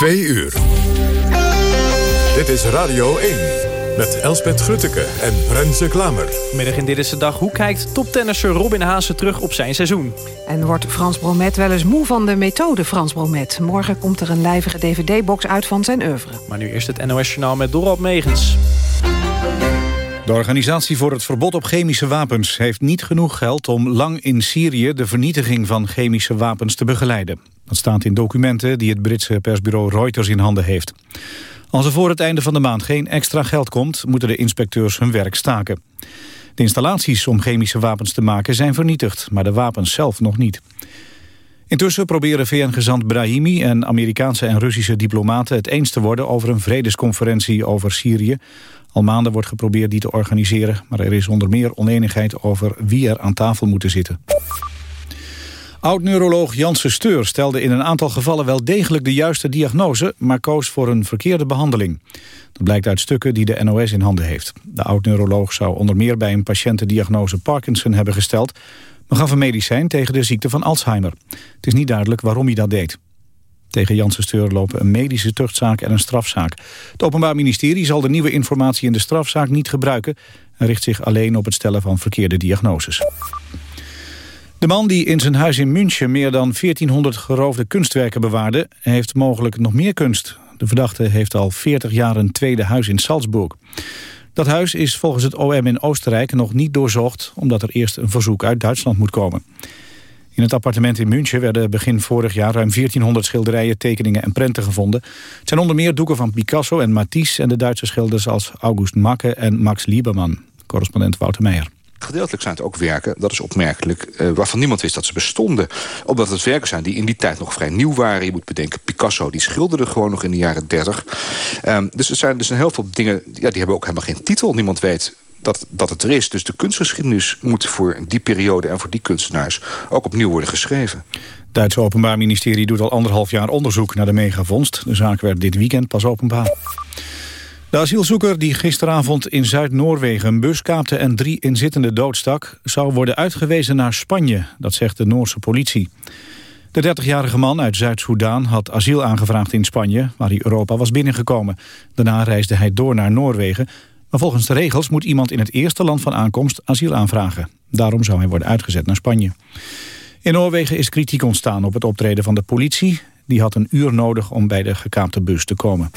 Twee uur. Dit is Radio 1 met Elspet Grutteke en Renze Klamer. Middag in Dit is de Dag. Hoe kijkt toptennisser Robin Haase terug op zijn seizoen? En wordt Frans Bromet wel eens moe van de methode Frans Bromet? Morgen komt er een lijvige dvd-box uit van zijn oeuvre. Maar nu eerst het NOS-journaal met Dorald Megens. De Organisatie voor het Verbod op Chemische Wapens heeft niet genoeg geld om lang in Syrië de vernietiging van chemische wapens te begeleiden. Dat staat in documenten die het Britse persbureau Reuters in handen heeft. Als er voor het einde van de maand geen extra geld komt, moeten de inspecteurs hun werk staken. De installaties om chemische wapens te maken zijn vernietigd, maar de wapens zelf nog niet. Intussen proberen VN-gezant Brahimi en Amerikaanse en Russische diplomaten het eens te worden over een vredesconferentie over Syrië. Al maanden wordt geprobeerd die te organiseren, maar er is onder meer oneenigheid over wie er aan tafel moeten zitten. Oud-neuroloog Janssen Steur stelde in een aantal gevallen wel degelijk de juiste diagnose, maar koos voor een verkeerde behandeling. Dat blijkt uit stukken die de NOS in handen heeft. De oud-neuroloog zou onder meer bij een patiënt de diagnose Parkinson hebben gesteld, maar gaf een medicijn tegen de ziekte van Alzheimer. Het is niet duidelijk waarom hij dat deed. Tegen Janssen Steur lopen een medische tuchtzaak en een strafzaak. Het Openbaar Ministerie zal de nieuwe informatie in de strafzaak niet gebruiken... en richt zich alleen op het stellen van verkeerde diagnoses. De man die in zijn huis in München meer dan 1400 geroofde kunstwerken bewaarde... heeft mogelijk nog meer kunst. De verdachte heeft al 40 jaar een tweede huis in Salzburg. Dat huis is volgens het OM in Oostenrijk nog niet doorzocht... omdat er eerst een verzoek uit Duitsland moet komen. In het appartement in München werden begin vorig jaar ruim 1400 schilderijen, tekeningen en prenten gevonden. Het zijn onder meer doeken van Picasso en Matisse en de Duitse schilders als August Macke en Max Liebermann. Correspondent Wouter Meijer. Gedeeltelijk zijn het ook werken, dat is opmerkelijk, eh, waarvan niemand wist dat ze bestonden. Omdat het werken zijn die in die tijd nog vrij nieuw waren. Je moet bedenken, Picasso die schilderde gewoon nog in de jaren 30. Um, dus er zijn dus een heel veel dingen, ja, die hebben ook helemaal geen titel. Niemand weet dat, dat het er is. Dus de kunstgeschiedenis moet voor die periode en voor die kunstenaars ook opnieuw worden geschreven. Het Duitse Openbaar Ministerie doet al anderhalf jaar onderzoek naar de megavondst. De zaak werd dit weekend pas openbaar. De asielzoeker die gisteravond in Zuid-Noorwegen een bus kaapte en drie inzittenden doodstak... zou worden uitgewezen naar Spanje, dat zegt de Noorse politie. De 30-jarige man uit Zuid-Soedan had asiel aangevraagd in Spanje... waar hij Europa was binnengekomen. Daarna reisde hij door naar Noorwegen... maar volgens de regels moet iemand in het eerste land van aankomst asiel aanvragen. Daarom zou hij worden uitgezet naar Spanje. In Noorwegen is kritiek ontstaan op het optreden van de politie. Die had een uur nodig om bij de gekaapte bus te komen.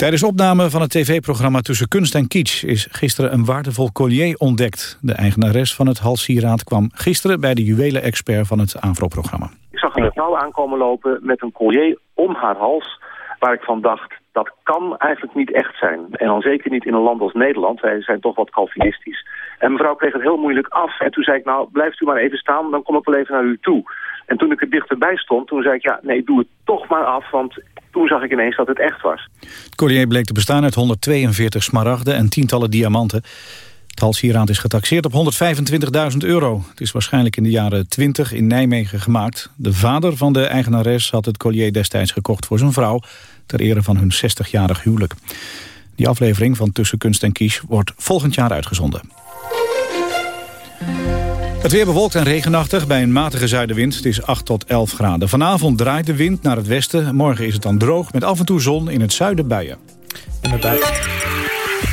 Tijdens opname van het tv-programma Tussen Kunst en Kitsch... is gisteren een waardevol collier ontdekt. De eigenares van het halssieraad kwam gisteren... bij de juwelen-expert van het AVRO-programma. Ik zag een vrouw aankomen lopen met een collier om haar hals... waar ik van dacht, dat kan eigenlijk niet echt zijn. En dan zeker niet in een land als Nederland. Wij zijn toch wat calvinistisch. En mevrouw kreeg het heel moeilijk af. En toen zei ik, nou, blijft u maar even staan... dan kom ik wel even naar u toe. En toen ik er dichterbij stond, toen zei ik, ja, nee, doe het toch maar af... want toen zag ik ineens dat het echt was. Het collier bleek te bestaan uit 142 smaragden en tientallen diamanten. Het halssieraad is getaxeerd op 125.000 euro. Het is waarschijnlijk in de jaren 20 in Nijmegen gemaakt. De vader van de eigenares had het collier destijds gekocht voor zijn vrouw... ter ere van hun 60-jarig huwelijk. Die aflevering van Tussen Kunst en Kies wordt volgend jaar uitgezonden. Het weer bewolkt en regenachtig bij een matige zuidenwind. Het is 8 tot 11 graden. Vanavond draait de wind naar het westen. Morgen is het dan droog met af en toe zon in het zuiden buien. En met buien,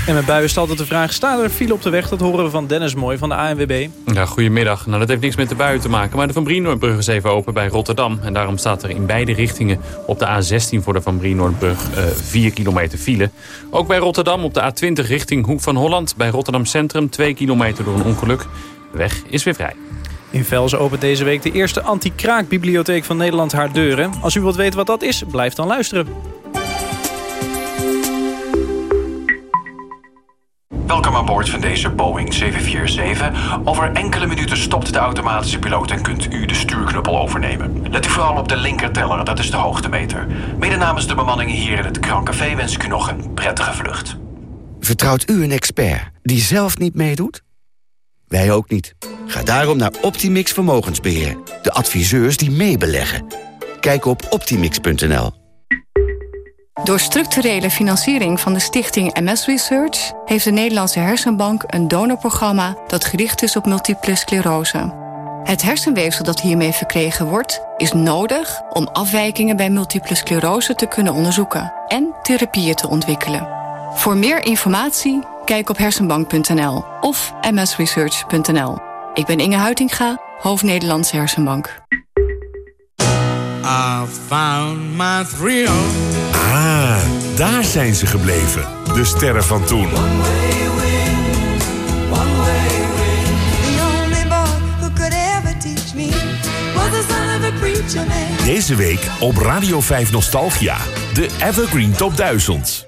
en met buien is altijd de vraag... staat er file op de weg? Dat horen we van Dennis Mooi van de ANWB. Ja, goedemiddag. Nou, dat heeft niks met de buien te maken. Maar de Van Brienoordbrug is even open bij Rotterdam. En daarom staat er in beide richtingen op de A16 voor de Van Brienoordbrug uh, 4 kilometer file. Ook bij Rotterdam op de A20 richting Hoek van Holland. Bij Rotterdam Centrum 2 kilometer door een ongeluk. Weg is weer vrij. In Velzen opent deze week de eerste anti-kraakbibliotheek van Nederland haar deuren. Als u wilt weten wat dat is, blijf dan luisteren. Welkom aan boord van deze Boeing 747. Over enkele minuten stopt de automatische piloot en kunt u de stuurknuppel overnemen. Let u vooral op de linkerteller, dat is de hoogtemeter. Mede namens de bemanning hier in het Krancafé wens ik u nog een prettige vlucht. Vertrouwt u een expert die zelf niet meedoet? Wij ook niet. Ga daarom naar Optimix Vermogensbeheer. De adviseurs die meebeleggen. Kijk op optimix.nl. Door structurele financiering van de stichting MS Research... heeft de Nederlandse Hersenbank een donorprogramma... dat gericht is op multiple sclerose. Het hersenweefsel dat hiermee verkregen wordt, is nodig om afwijkingen bij multiple sclerose te kunnen onderzoeken en therapieën te ontwikkelen. Voor meer informatie kijk op hersenbank.nl of msresearch.nl. Ik ben Inge Huitinga, hoofd Nederlandse Hersenbank. I found my thrill. Ah, daar zijn ze gebleven. De sterren van toen. Deze week op Radio 5 Nostalgia. De Evergreen Top 1000.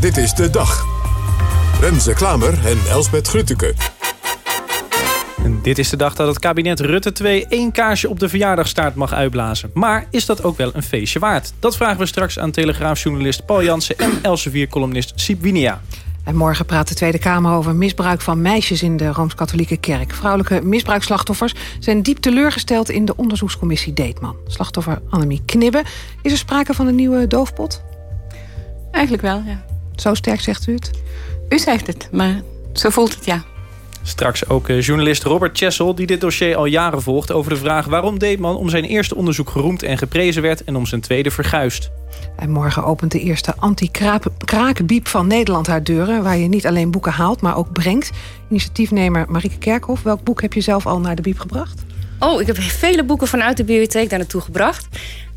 dit is de dag. Renze Klamer en Elsbet Grutteke. En dit is de dag dat het kabinet Rutte 2 één kaarsje op de verjaardagstaart mag uitblazen. Maar is dat ook wel een feestje waard? Dat vragen we straks aan telegraafjournalist Paul Jansen en Elsevier-columnist Siep Winia. En morgen praat de Tweede Kamer over misbruik van meisjes in de Rooms-Katholieke Kerk. Vrouwelijke misbruikslachtoffers zijn diep teleurgesteld in de onderzoekscommissie Deetman. Slachtoffer Annemie Knibbe. Is er sprake van een nieuwe doofpot? Eigenlijk wel, ja. Zo sterk zegt u het? U zegt het, maar zo voelt het, ja. Straks ook eh, journalist Robert Chessel, die dit dossier al jaren volgt... over de vraag waarom Deetman om zijn eerste onderzoek geroemd en geprezen werd... en om zijn tweede verguist. En morgen opent de eerste anti-krakenbiep van Nederland haar deuren... waar je niet alleen boeken haalt, maar ook brengt. Initiatiefnemer Marieke Kerkhoff, welk boek heb je zelf al naar de biep gebracht? Oh, ik heb vele boeken vanuit de bibliotheek daar naartoe gebracht.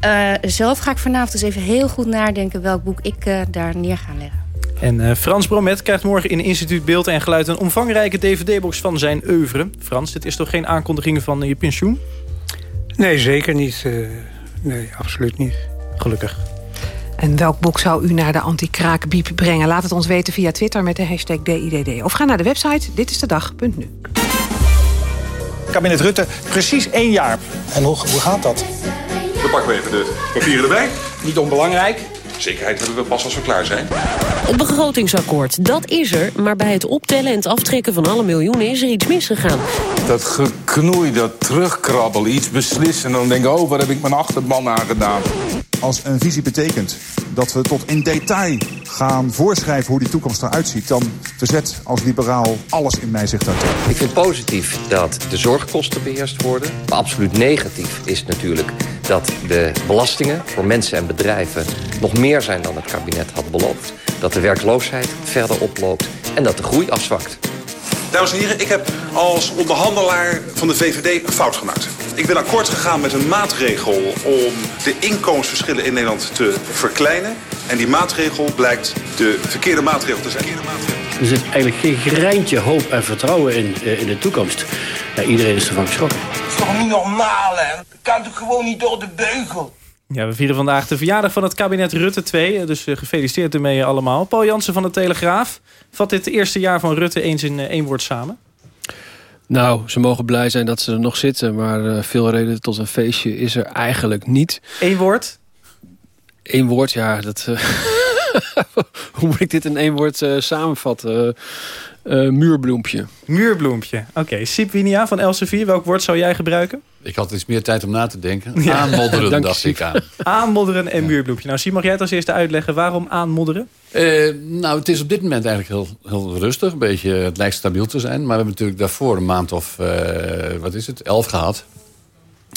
Uh, zelf ga ik vanavond dus even heel goed nadenken... welk boek ik uh, daar neer ga leggen. En uh, Frans Bromet krijgt morgen in Instituut Beeld en Geluid... een omvangrijke dvd-box van zijn oeuvre. Frans, dit is toch geen aankondiging van je pensioen? Nee, zeker niet. nee, absoluut niet. Gelukkig. En welk boek zou u naar de anti-kraakbiep brengen? Laat het ons weten via Twitter met de hashtag DIDD. Of ga naar de website ditistedag.nu. Kabinet Rutte, precies één jaar. En hoe, hoe gaat dat? Dan pakken we even de papieren erbij. Niet onbelangrijk. Zekerheid hebben we pas als we klaar zijn. Het begrotingsakkoord, dat is er. Maar bij het optellen en het aftrekken van alle miljoenen is er iets misgegaan. Dat geknoei, dat terugkrabbel, iets beslissen... en dan denk ik, oh, wat heb ik mijn achterban aangedaan. Als een visie betekent dat we tot in detail gaan voorschrijven hoe die toekomst eruit ziet... dan verzet als liberaal alles in mij zich daartegen. Ik vind positief dat de zorgkosten beheerst worden. Maar absoluut negatief is natuurlijk dat de belastingen voor mensen en bedrijven... nog meer zijn dan het kabinet had beloofd. Dat de werkloosheid verder oploopt en dat de groei afzwakt. Dames en heren, ik heb als onderhandelaar van de VVD een fout gemaakt. Ik ben akkoord gegaan met een maatregel om de inkomensverschillen in Nederland te verkleinen. En die maatregel blijkt de verkeerde maatregel te zijn. Er zit eigenlijk geen greintje hoop en vertrouwen in, in de toekomst. Ja, iedereen is ervan geschrokken. Dat is toch niet normaal, hè? Dat kan toch gewoon niet door de beugel? Ja, we vieren vandaag de verjaardag van het kabinet Rutte 2. Dus gefeliciteerd ermee allemaal. Paul Jansen van de Telegraaf. Vat dit eerste jaar van Rutte eens in één woord samen? Nou, ze mogen blij zijn dat ze er nog zitten. Maar uh, veel reden tot een feestje is er eigenlijk niet. Eén woord? Eén woord, ja. Dat, uh, hoe moet ik dit in één woord uh, samenvatten? muurbloempje. Muurbloempje. Oké, okay. Winia van Elsevier. Welk woord zou jij gebruiken? Ik had iets meer tijd om na te denken. Ja. Aanmodderen, dacht ik aan. Aanmodderen en ja. muurbloempje. Nou, Siep, mag jij het als eerste uitleggen waarom aanmodderen? Uh, nou, het is op dit moment eigenlijk heel, heel rustig. Een beetje, het lijkt stabiel te zijn. Maar we hebben natuurlijk daarvoor een maand of, uh, wat is het, elf gehad.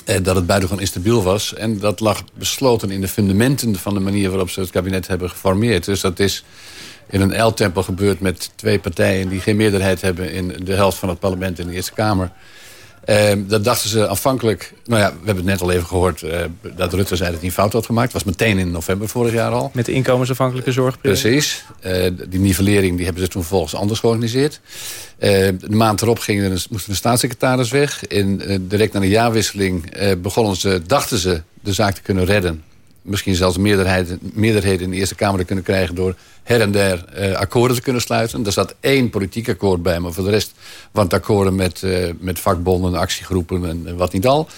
Uh, dat het buitengewoon instabiel was. En dat lag besloten in de fundamenten van de manier waarop ze het kabinet hebben geformeerd. Dus dat is in een L-tempo gebeurd met twee partijen... die geen meerderheid hebben in de helft van het parlement in de Eerste Kamer. Uh, dat dachten ze aanvankelijk... Nou ja, we hebben het net al even gehoord... Uh, dat Rutte zei dat hij een fout had gemaakt. Dat was meteen in november vorig jaar al. Met de inkomensafhankelijke zorg. Precies. Uh, die nivellering die hebben ze toen vervolgens anders georganiseerd. de maand erop ging er een, moest de staatssecretaris weg. En direct na de jaarwisseling begonnen ze, dachten ze de zaak te kunnen redden. Misschien zelfs meerderheid, meerderheden in de Eerste Kamer te kunnen krijgen... door her en der uh, akkoorden te kunnen sluiten. Er zat één politiek akkoord bij, maar voor de rest... want akkoorden met, uh, met vakbonden, actiegroepen en wat niet al.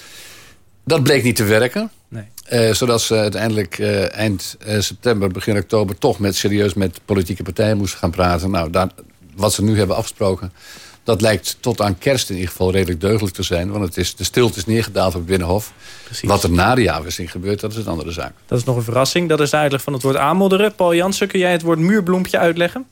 Dat bleek niet te werken. Nee. Uh, zodat ze uiteindelijk eind september, begin oktober... toch met, serieus met politieke partijen moesten gaan praten. Nou, daar, wat ze nu hebben afgesproken dat lijkt tot aan kerst in ieder geval redelijk deugdelijk te zijn. Want het is, de stilte is neergedaald op het Binnenhof. Precies. Wat er na de jaarwisseling gebeurt, dat is een andere zaak. Dat is nog een verrassing. Dat is de uitleg van het woord aanmodderen. Paul Jansen, kun jij het woord muurbloempje uitleggen?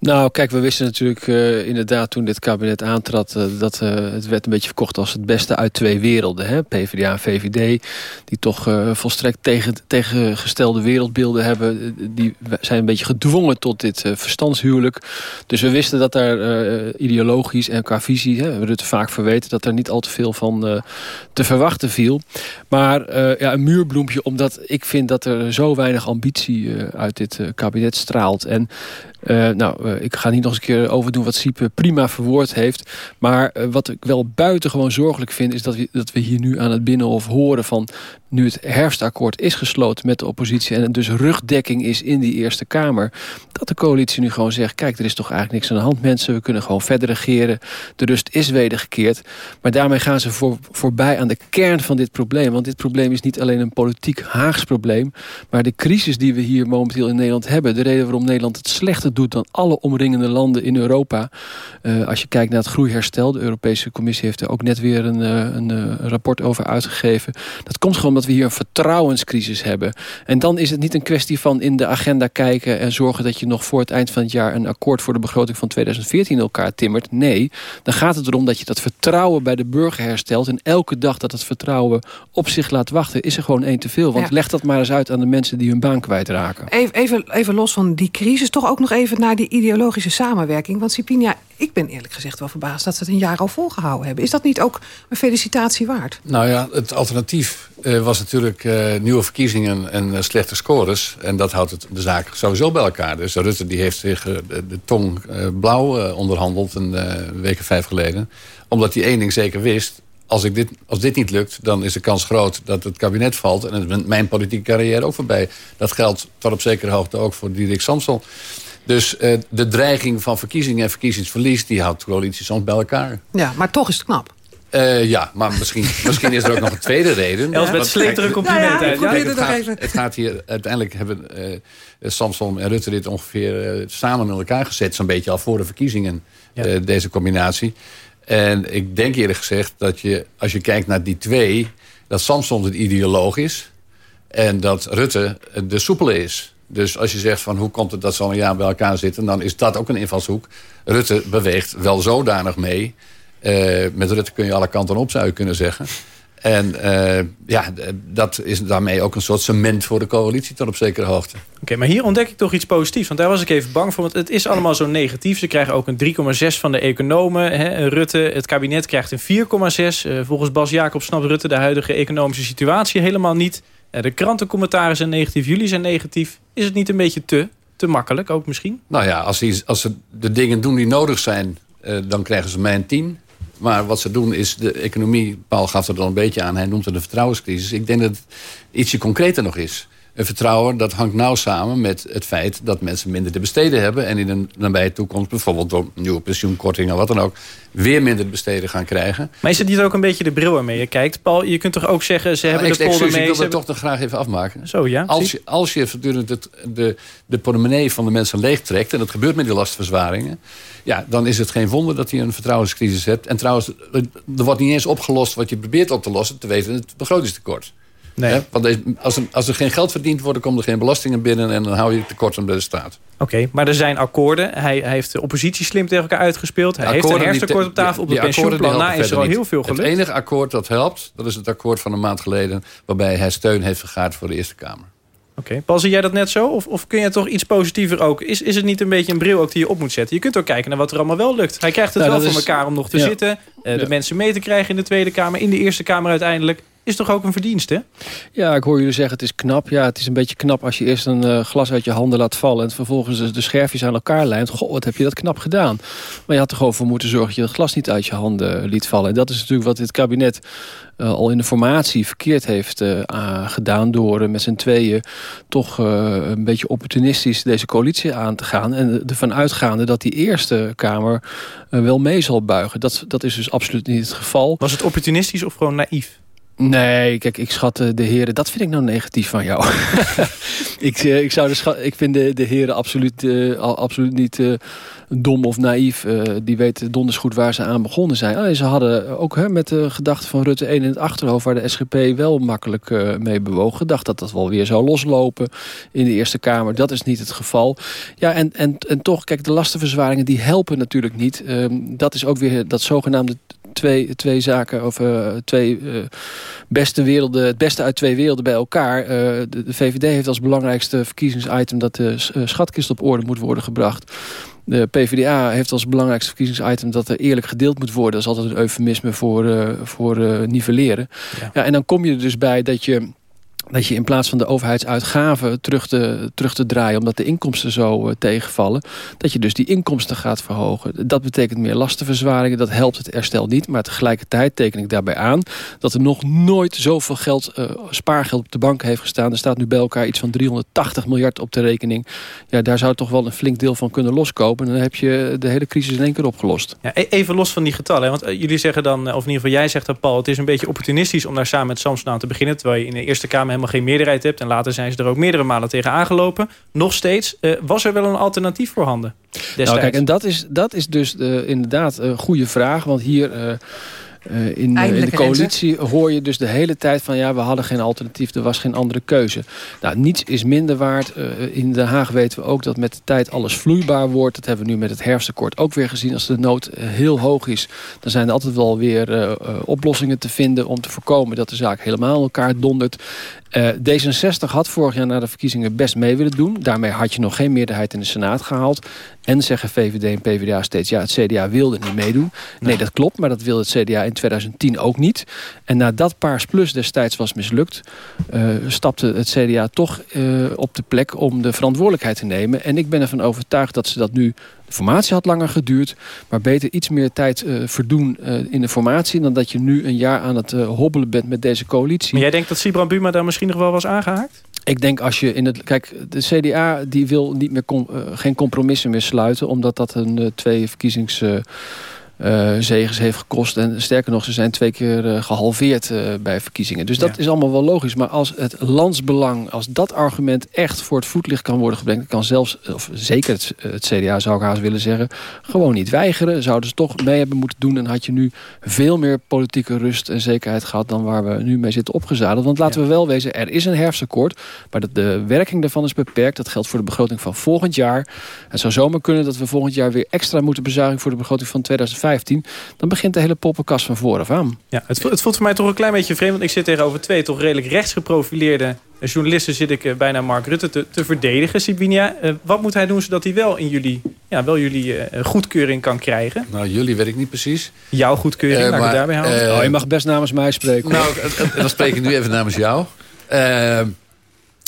Nou, kijk, we wisten natuurlijk uh, inderdaad toen dit kabinet aantrad... Uh, dat uh, het werd een beetje verkocht als het beste uit twee werelden. Hè? PvdA en VVD, die toch volstrekt tegen, tegengestelde wereldbeelden hebben... die zijn een beetje gedwongen tot dit verstandshuwelijk. Dus we wisten dat daar ideologisch en qua visie... Hè, Rutte vaak verweten dat er niet al te veel van te verwachten viel. Maar ja, een muurbloempje, omdat ik vind dat er zo weinig ambitie uit dit kabinet straalt... En uh, nou, uh, ik ga niet nog eens een keer overdoen wat Siepe prima verwoord heeft. Maar wat ik wel buitengewoon zorgelijk vind... is dat we, dat we hier nu aan het Binnenhof horen van nu het herfstakkoord is gesloten met de oppositie... en er dus rugdekking is in die Eerste Kamer... dat de coalitie nu gewoon zegt... kijk, er is toch eigenlijk niks aan de hand, mensen. We kunnen gewoon verder regeren. De rust is wedergekeerd. Maar daarmee gaan ze voor, voorbij aan de kern van dit probleem. Want dit probleem is niet alleen een politiek Haags probleem... maar de crisis die we hier momenteel in Nederland hebben... de reden waarom Nederland het slechter doet dan alle omringende landen in Europa... Uh, als je kijkt naar het groeiherstel... de Europese Commissie heeft er ook net weer een, uh, een, een rapport over uitgegeven... dat komt gewoon dat we hier een vertrouwenscrisis hebben. En dan is het niet een kwestie van in de agenda kijken... en zorgen dat je nog voor het eind van het jaar... een akkoord voor de begroting van 2014 in elkaar timmert. Nee, dan gaat het erom dat je dat vertrouwen bij de burger herstelt... en elke dag dat het vertrouwen op zich laat wachten... is er gewoon één te veel. Want leg dat maar eens uit aan de mensen die hun baan kwijtraken. Even, even, even los van die crisis, toch ook nog even naar die ideologische samenwerking. Want Sipinia, ik ben eerlijk gezegd wel verbaasd... dat ze het een jaar al volgehouden hebben. Is dat niet ook een felicitatie waard? Nou ja, het alternatief uh, was natuurlijk uh, nieuwe verkiezingen en uh, slechte scores. En dat houdt het, de zaak sowieso bij elkaar. Dus Rutte die heeft zich de, tong blauw onderhandeld een week of vijf geleden. Omdat hij één ding zeker wist. Als, ik dit, als dit niet lukt, dan is de kans groot dat het kabinet valt. En mijn politieke carrière ook voorbij. Dat geldt tot op zekere hoogte ook voor Diederik Samsel. Dus de dreiging van verkiezingen en verkiezingsverlies... die houdt de coalitie soms bij elkaar. Ja, maar toch is het knap. Uh, ja, maar misschien, misschien is er ook nog een tweede reden. Elsbeth sleept er een compliment uit. Ja, het, gaat, het gaat hier, uiteindelijk hebben uh, Samson en Rutte dit ongeveer uh, samen met elkaar gezet. Zo'n beetje al voor de verkiezingen, ja. deze combinatie. En ik denk eerlijk gezegd dat je, als je kijkt naar die twee... dat Samson het ideoloog is en dat Rutte de soepele is. Dus als je zegt van hoe komt het dat ze al jaar bij elkaar zitten... dan is dat ook een invalshoek. Rutte beweegt wel zodanig mee uh, met Rutte kun je alle kanten op, zou je kunnen zeggen. En uh, ja, dat is daarmee ook een soort cement voor de coalitie tot op zekere hoogte. Oké, maar hier ontdek ik toch iets positiefs. Want daar was ik even bang voor. Want het is allemaal zo negatief. Ze krijgen ook een 3,6 van de economen. Hè. Rutte, het kabinet krijgt een 4,6. Uh, volgens Bas Jacob snapt Rutte de huidige economische situatie helemaal niet. De krantencommentaren zijn negatief. Jullie zijn negatief. Is het niet een beetje te, te makkelijk ook misschien? Nou ja, als, die, als ze de dingen doen die nodig zijn... dan krijgen ze mij een 10. Maar wat ze doen is, de economie, Paul gaf er dan een beetje aan... hij noemt het een vertrouwenscrisis. Ik denk dat het ietsje concreter nog is. Een vertrouwen, dat hangt nauw samen met het feit... dat mensen minder te besteden hebben... en in een nabije toekomst, bijvoorbeeld door nieuwe pensioenkortingen... wat dan ook, weer minder te besteden gaan krijgen. Maar is het niet ook een beetje de bril waarmee je kijkt? Paul, je kunt toch ook zeggen, ze hebben de polder mee... Ik wil dat toch nog graag even afmaken. Zo, ja. Als je, als je voortdurend het, de, de portemonnee van de mensen leegtrekt... en dat gebeurt met die lastverzwaringen... ja, dan is het geen wonder dat je een vertrouwenscrisis hebt. En trouwens, er wordt niet eens opgelost wat je probeert op te lossen... te weten het begrotingstekort. Nee. Want als er, als er geen geld verdiend wordt, komen er geen belastingen binnen... en dan hou je tekorten bij de staat. Oké, maar er zijn akkoorden. Hij, hij, heeft de oppositie slim tegen elkaar uitgespeeld. Hij heeft een herfstakkoord op tafel. Op de pensioenplan na is er al heel veel gelukt. Het enige akkoord dat helpt, dat is het akkoord van een maand geleden... waarbij hij steun heeft vergaard voor de Eerste Kamer. Oké, okay. Paul, zie jij dat net zo? Of, of kun je toch iets positiever ook? Is, is het niet een beetje een bril ook die je op moet zetten? Je kunt ook kijken naar wat er allemaal wel lukt. Hij krijgt het nou, wel voor elkaar om nog te zitten. Uh, de mensen mee te krijgen in de Tweede Kamer. In de Eerste Kamer uiteindelijk. Is toch ook een verdienste? Ja, ik hoor jullie zeggen het is knap. Ja, het is een beetje knap als je eerst een uh, glas uit je handen laat vallen... en vervolgens de scherfjes aan elkaar lijnt. Goh, wat heb je dat knap gedaan. Maar je had er gewoon voor moeten zorgen dat je het glas niet uit je handen liet vallen. En dat is natuurlijk wat dit kabinet uh, al in de formatie verkeerd heeft uh, gedaan... door met z'n tweeën toch een beetje opportunistisch deze coalitie aan te gaan... en ervan uitgaande dat die Eerste Kamer wel mee zal buigen. Dat, dat is dus absoluut niet het geval. Was het opportunistisch of gewoon naïef? Nee, kijk, ik schat de heren... Dat vind ik nou negatief van jou. ik, ik, zou de ik vind de, de heren absoluut, uh, absoluut niet dom of naïef. Uh, die weten donders goed waar ze aan begonnen zijn. Alleen ze hadden ook hè, met de gedachte van Rutte 1 in het achterhoofd... waar de SGP wel makkelijk mee bewoog. Gedacht dat dat wel weer zou loslopen in de Eerste Kamer. Dat is niet het geval. Ja, en, en, en toch, kijk, de lastenverzwaringen die helpen natuurlijk niet. Ehm, dat is ook weer dat zogenaamde twee, twee zaken, of uh, twee beste werelden, het beste uit twee werelden bij elkaar. De, VVD heeft als belangrijkste verkiezingsitem dat de schatkist op orde moet worden gebracht. De PvdA heeft als belangrijkste verkiezingsitem dat er eerlijk gedeeld moet worden. Dat is altijd een eufemisme voor, voor nivelleren. Ja. ja, en dan kom je er dus bij dat je dat je in plaats van de overheidsuitgaven terug te, terug te draaien... omdat de inkomsten zo uh, tegenvallen... dat je dus die inkomsten gaat verhogen. Dat betekent meer lastenverzwaringen. Dat helpt het herstel niet. Maar tegelijkertijd teken ik daarbij aan... dat er nog nooit zoveel geld, uh, spaargeld op de bank heeft gestaan. Er staat nu bij elkaar iets van 380 miljard op de rekening. Ja, daar zou toch wel een flink deel van kunnen loskopen. En dan heb je de hele crisis in één keer opgelost. Ja, even los van die getallen. Want uh, jullie zeggen dan, of in ieder geval jij zegt dat Paul... het is een beetje opportunistisch om daar samen met Samson aan te beginnen... terwijl je in de Eerste Kamer helemaal geen meerderheid hebt. En later zijn ze er ook meerdere malen tegen aangelopen. Nog steeds, uh, was er wel een alternatief voorhanden? Nou kijk, en dat is, dat is dus uh, inderdaad een goede vraag. Want hier... Uh, uh, in, in, de coalitie hoor je dus de hele tijd van... ja, we hadden geen alternatief, er was geen andere keuze. Nou, niets is minder waard. Uh, in Den Haag weten we ook dat met de tijd alles vloeibaar wordt. Dat hebben we nu met het herfstakkoord ook weer gezien. Als de nood heel hoog is, dan zijn er altijd wel weer oplossingen te vinden... om te voorkomen dat de zaak helemaal in elkaar dondert. Uh, D66 had vorig jaar na de verkiezingen best mee willen doen. Daarmee had je nog geen meerderheid in de Senaat gehaald. En zeggen VVD en PvdA steeds... ja, het CDA wilde niet meedoen. Nee, dat klopt, maar dat wilde het CDA in 2010 ook niet. En nadat Paars Plus destijds was mislukt... Uh, stapte het CDA toch uh, op de plek om de verantwoordelijkheid te nemen. En ik ben ervan overtuigd dat ze dat nu de formatie had langer geduurd, maar beter iets meer tijd uh, verdoen in de formatie... dan dat je nu een jaar aan het hobbelen bent met deze coalitie. Maar jij denkt dat Sibran Buma daar misschien nog wel was aangehaakt? Ik denk als je in het... Kijk, de CDA die wil niet meer com, geen compromissen meer sluiten... omdat dat een twee verkiezings... Uh, zegens heeft gekost. En sterker nog, ze zijn twee keer uh, gehalveerd uh, bij verkiezingen. Dus dat ja. is allemaal wel logisch. Maar als het landsbelang, als dat argument echt voor het voetlicht kan worden gebracht... kan zelfs, of zeker het, het, CDA zou ik haast willen zeggen... gewoon niet weigeren. Zouden ze toch mee hebben moeten doen. En had je nu veel meer politieke rust en zekerheid gehad... dan waar we nu mee zitten opgezadeld. Want laten ja. we wel wezen, er is een herfstakkoord. Maar dat de werking daarvan is beperkt. Dat geldt voor de begroting van volgend jaar. Het zou zomaar kunnen dat we volgend jaar weer extra moeten bezuinigen... voor de begroting van 2015 dan begint de hele poppenkast van vooraf aan. Ja, het, het voelt voor mij toch een klein beetje vreemd... want ik zit tegenover twee toch redelijk rechtsgeprofileerde journalisten... zit ik bijna Mark Rutte te, te verdedigen. Sibinia, uh, wat moet hij doen zodat hij wel in jullie, ja, wel jullie uh, goedkeuring kan krijgen? Nou, jullie weet ik niet precies. Jouw goedkeuring, uh, laat ik daarbij houden. oh, je mag best namens mij spreken. Nou, dan spreek ik nu even namens jou. nou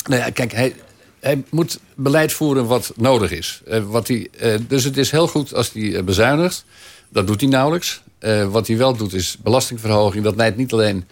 ja, kijk, hij, hij moet beleid voeren wat nodig is. wat hij, dus het is heel goed als hij bezuinigt... Dat doet hij nauwelijks. Uh, wat hij wel doet is belastingverhoging. Dat leidt niet alleen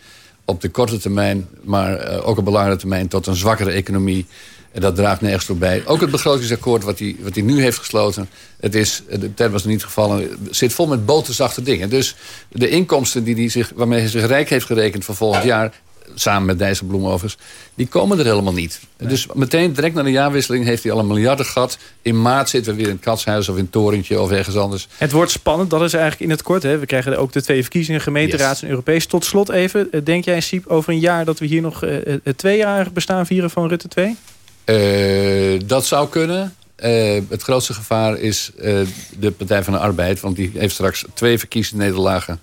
op de korte termijn... maar uh, ook op de langere termijn tot een zwakkere economie. En dat draagt nergens toe bij. Ook het begrotingsakkoord wat hij, wat hij nu heeft gesloten... Het is, de term was niet gevallen, zit vol met boterzachte dingen. Dus de inkomsten die die zich, waarmee hij zich rijk heeft gerekend voor volgend jaar samen met Dijsselbloem overigens, die komen er helemaal niet. Nee. Dus meteen, direct na de jaarwisseling, heeft hij al een miljarden gat. In maart zitten we weer in het Katshuis of in Torentje of ergens anders. Het wordt spannend, dat is eigenlijk in het kort. Hè. We krijgen ook de twee verkiezingen, gemeenteraads yes. en Europees. Tot slot even, denk jij Siep over een jaar dat we hier nog uh, het tweejarig bestaan vieren van Rutte 2? Uh, dat zou kunnen. Uh, het grootste gevaar is de Partij van de Arbeid. Want die heeft straks twee verkiezende nederlagen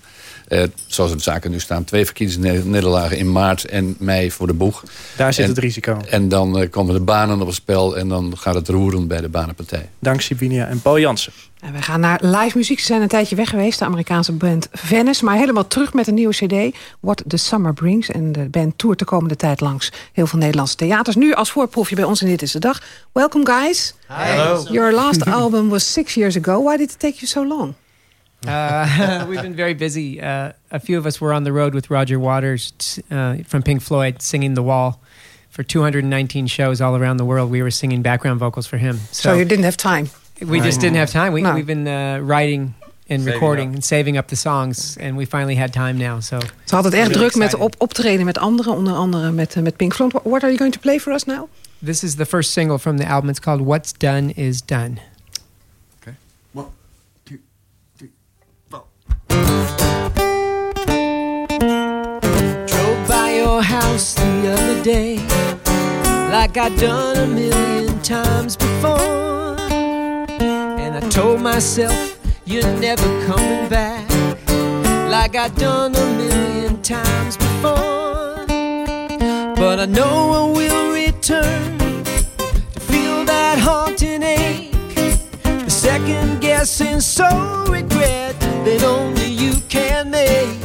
Eh, zoals de zaken nu staan. Twee verkiezingsnederlagen in maart en mei voor de boeg. Daar zit En- het risico. En dan eh, komen de banen op het spel en dan gaat het roeren bij de banenpartij. Dank Sibinia en Paul Jansen. En we gaan naar live muziek. Ze zijn een tijdje weg geweest, de Amerikaanse band Venice. Maar helemaal terug met een nieuwe cd, What the Summer Brings. En de band toert de komende tijd langs heel veel Nederlandse theaters. Nu als voorproefje bij ons in Dit is de Dag. Welcome guys. Hello. Your last album was six years ago. Why did it take you so long? Uh, we've been very busy. Uh, a few of us were on the road with Roger Waters uh, from Pink Floyd singing The Wall. For 219 shows all around the world, we were singing background vocals for him. So, you didn't have time? We just didn't have time. We, No. We've been uh, writing and recording up. and saving up the songs, and we finally had time now. So Ze had het erg Really druk met op optreden met anderen. Onder andere met, eh, met Pink Floyd. What are you going to play for us now? This is the first single from the album. It's called "What's Done Is Done." House the other day, like I'd done a million times before. And I told myself you're never coming back, like I'd done a million times before. But I know I will return to feel that haunting ache, the second guessing so regret that only you can make.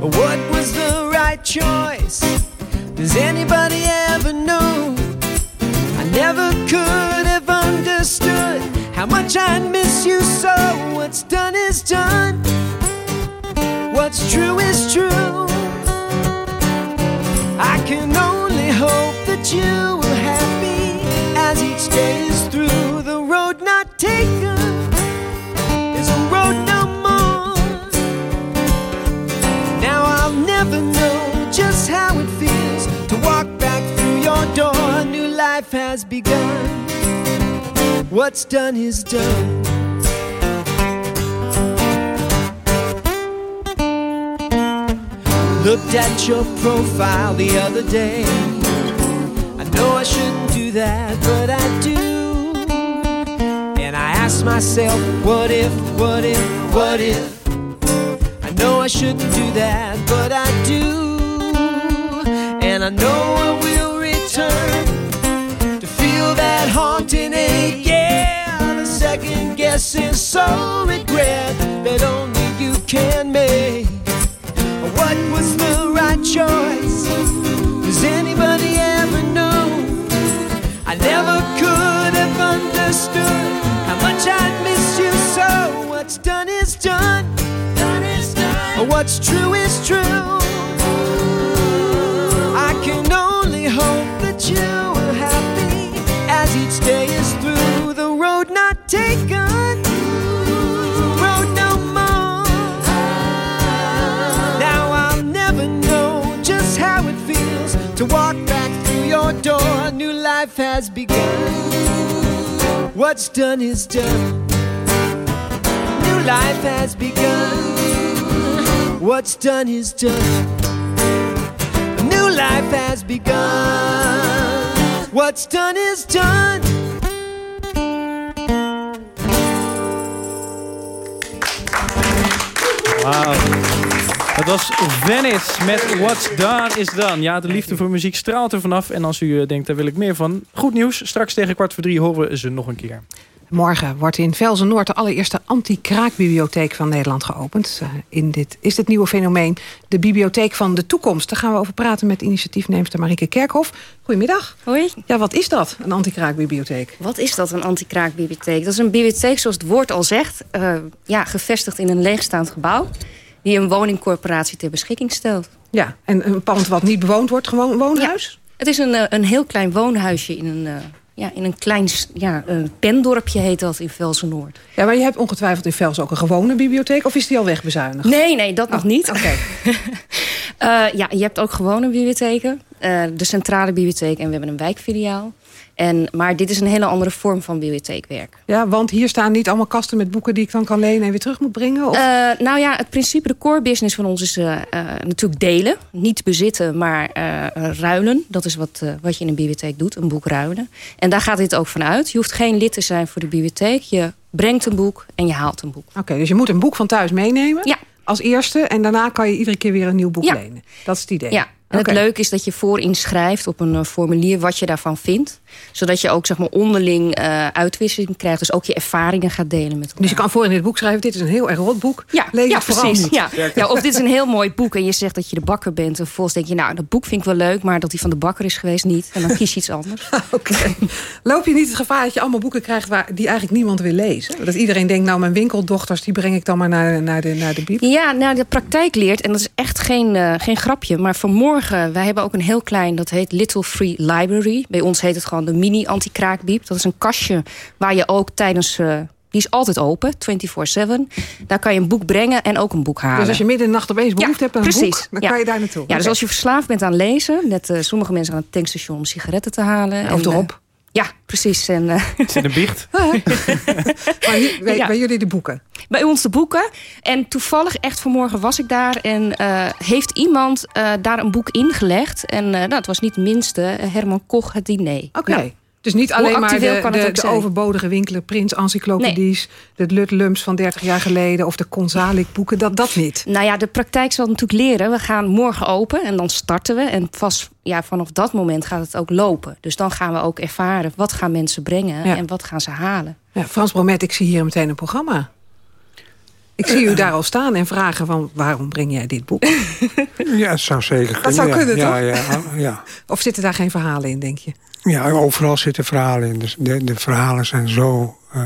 What was the right choice? Does anybody ever know? I never could have understood how much I miss you so. What's done is done. What's true is true. Life has begun. What's done is done. Looked at your profile the other day. I know I shouldn't do that, but I do. And I ask myself, what if, what if, what if? I know I shouldn't do that, but I do. And I know I will ache. Yeah, the second guessing so regret that only you can make. What was the right choice? Does anybody ever know? I never could have understood how much I miss you so. What's done is done. Done is done. What's true is true. A new life has begun. What's done is done. New life has begun. What's done is done. New life has begun. What's done is done. Wauw. Dat was Venice met What's Done is Done. Ja, de liefde voor muziek straalt er vanaf. En als u eh, denkt, daar wil ik meer van. Goed nieuws, straks tegen kwart voor drie horen we ze nog een keer. Morgen wordt in Velzen-Noord de allereerste anti-kraakbibliotheek van Nederland geopend. Eh, in dit is het nieuwe fenomeen de bibliotheek van de toekomst. Daar gaan we over praten met initiatiefneemster Marieke Kerkhoff. Goedemiddag. Hoi. Ja, wat is dat, een anti-kraakbibliotheek? Wat is dat, een anti-kraakbibliotheek? Dat is een bibliotheek, zoals het woord al zegt... eh, ja, gevestigd in een leegstaand gebouw... die een woningcorporatie ter beschikking stelt. Ja, en een pand wat niet bewoond wordt, gewoon een woonhuis? Het is een, eh, een heel klein woonhuisje in een, eh, ja, in een klein ja, een pendorpje heet dat in Velsen-Noord. Ja, maar je hebt ongetwijfeld in Velsen ook een gewone bibliotheek... of is die al wegbezuinigd? Nee, nee, dat nog niet. Oké. Eh, ja, je hebt ook gewone bibliotheken. Eh, de centrale bibliotheek en we hebben een wijkfiliaal. En, maar dit is een hele andere vorm van bibliotheekwerk. Ja, want hier staan niet allemaal kasten met boeken... die ik dan kan lenen en weer terug moet brengen? Of? Eh, nou ja, het principe, de core business van ons is eh, eh, natuurlijk delen. Niet bezitten, maar ruilen. Dat is wat, wat je in een bibliotheek doet, een boek ruilen. En daar gaat dit ook van uit. Je hoeft geen lid te zijn voor de bibliotheek. Je brengt een boek en je haalt een boek. Oké, dus je moet een boek van thuis meenemen? Ja. als eerste. En daarna kan je iedere keer weer een nieuw boek Ja. lenen. Dat is het idee. Ja, en Oké. het leuke is dat je voorin schrijft op een eh, formulier wat je daarvan vindt. Zodat je ook zeg maar, onderling eh, uitwisseling krijgt. Dus ook je ervaringen gaat delen met elkaar. Dus je kan voor in dit boek schrijven, dit is een heel erg rot boek. Ja, Lees ja het vooral precies. Ja. Ja, of dit is een heel mooi boek en je zegt dat je de bakker bent. En vervolgens denk je, nou, dat boek vind ik wel leuk... maar dat die van de bakker is geweest niet. En dan kies je iets anders. Loop je niet het gevaar dat je allemaal boeken krijgt... Waar, die eigenlijk niemand wil lezen? Dat iedereen denkt, nou, mijn winkeldochters... die breng ik dan maar naar, naar de, naar de bieb. Ja, nou, de praktijk leert, en dat is echt geen, eh, geen grapje... maar vanmorgen, wij hebben ook een heel klein, dat heet Little Free Library. Bij ons heet het gewoon de mini-anti-kraakbiep. Dat is een kastje waar je ook tijdens... eh, die is altijd open, 24-7. Daar kan je een boek brengen en ook een boek halen. Dus als je midden in de nacht opeens behoefte hebt aan een precies. boek... dan Ja. kan je daar naartoe. Ja, dus als je verslaafd bent aan lezen... net eh, sommige mensen aan het tankstation om sigaretten te halen. Of en, erop. Ja, precies. En, eh, Zit een biecht? Bij, Ja. bij jullie de boeken. bij ons de boeken. En toevallig, echt vanmorgen was ik daar. En eh, heeft iemand eh, daar een boek ingelegd. En eh, nou, het was niet het minste. Herman Koch, het diner. Oké. Nou, Dus niet Hoe alleen maar actueel de, kan het de, ook de zijn? overbodige winkelen, Prins Encyclopedies... de Lutlums van 30 jaar geleden of de Consalik boeken, dat, dat niet. Nou ja, de praktijk zal natuurlijk leren. We gaan morgen open en dan starten we. En vast ja, vanaf dat moment gaat het ook lopen. Dus dan gaan we ook ervaren wat gaan mensen brengen Ja. en wat gaan ze halen. Ja, Frans Bromet, ik zie hier meteen een programma. Ik zie u daar al staan en vragen van... waarom breng jij dit boek? Ja, het zou zeker kunnen. Dat zou ja. kunnen, ja, toch? Ja, ja. Of zitten daar geen verhalen in, denk je? Ja, overal zitten verhalen in. Dus de, de verhalen zijn zo eh,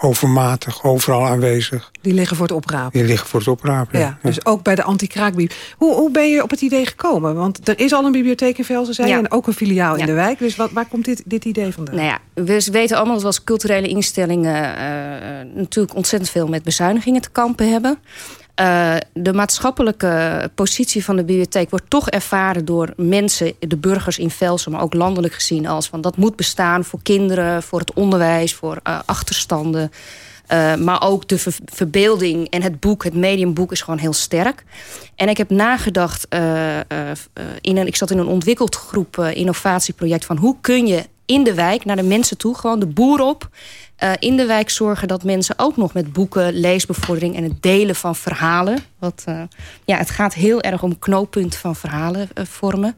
overmatig, overal aanwezig. Die liggen voor het oprapen. Die liggen voor het oprapen. Ja, dus ook bij de anti-kraakbiep. Hoe, hoe ben je op het idee gekomen? Want er is al een bibliotheek in Velzen, zei Ja. en ook een filiaal in de wijk. Dus wat, waar komt dit, dit idee vandaan? Nou ja, we weten allemaal dat we als culturele instellingen... eh, eh, natuurlijk ontzettend veel met bezuinigingen te kampen hebben. Eh, de maatschappelijke positie van de bibliotheek wordt toch ervaren door mensen, de burgers in Velsen, maar ook landelijk gezien, als van dat moet bestaan voor kinderen, voor het onderwijs, voor eh, achterstanden. Eh, maar ook de ver- verbeelding en het boek, het mediumboek, is gewoon heel sterk. En ik heb nagedacht, in een, ik zat in een ontwikkeld groep innovatieproject van hoe kun je in de wijk naar de mensen toe, gewoon de boer op, eh, in de wijk zorgen dat mensen ook nog met boeken, leesbevordering en het delen van verhalen. Wat, eh, ja, het gaat heel erg om knooppunten van verhalen eh, vormen.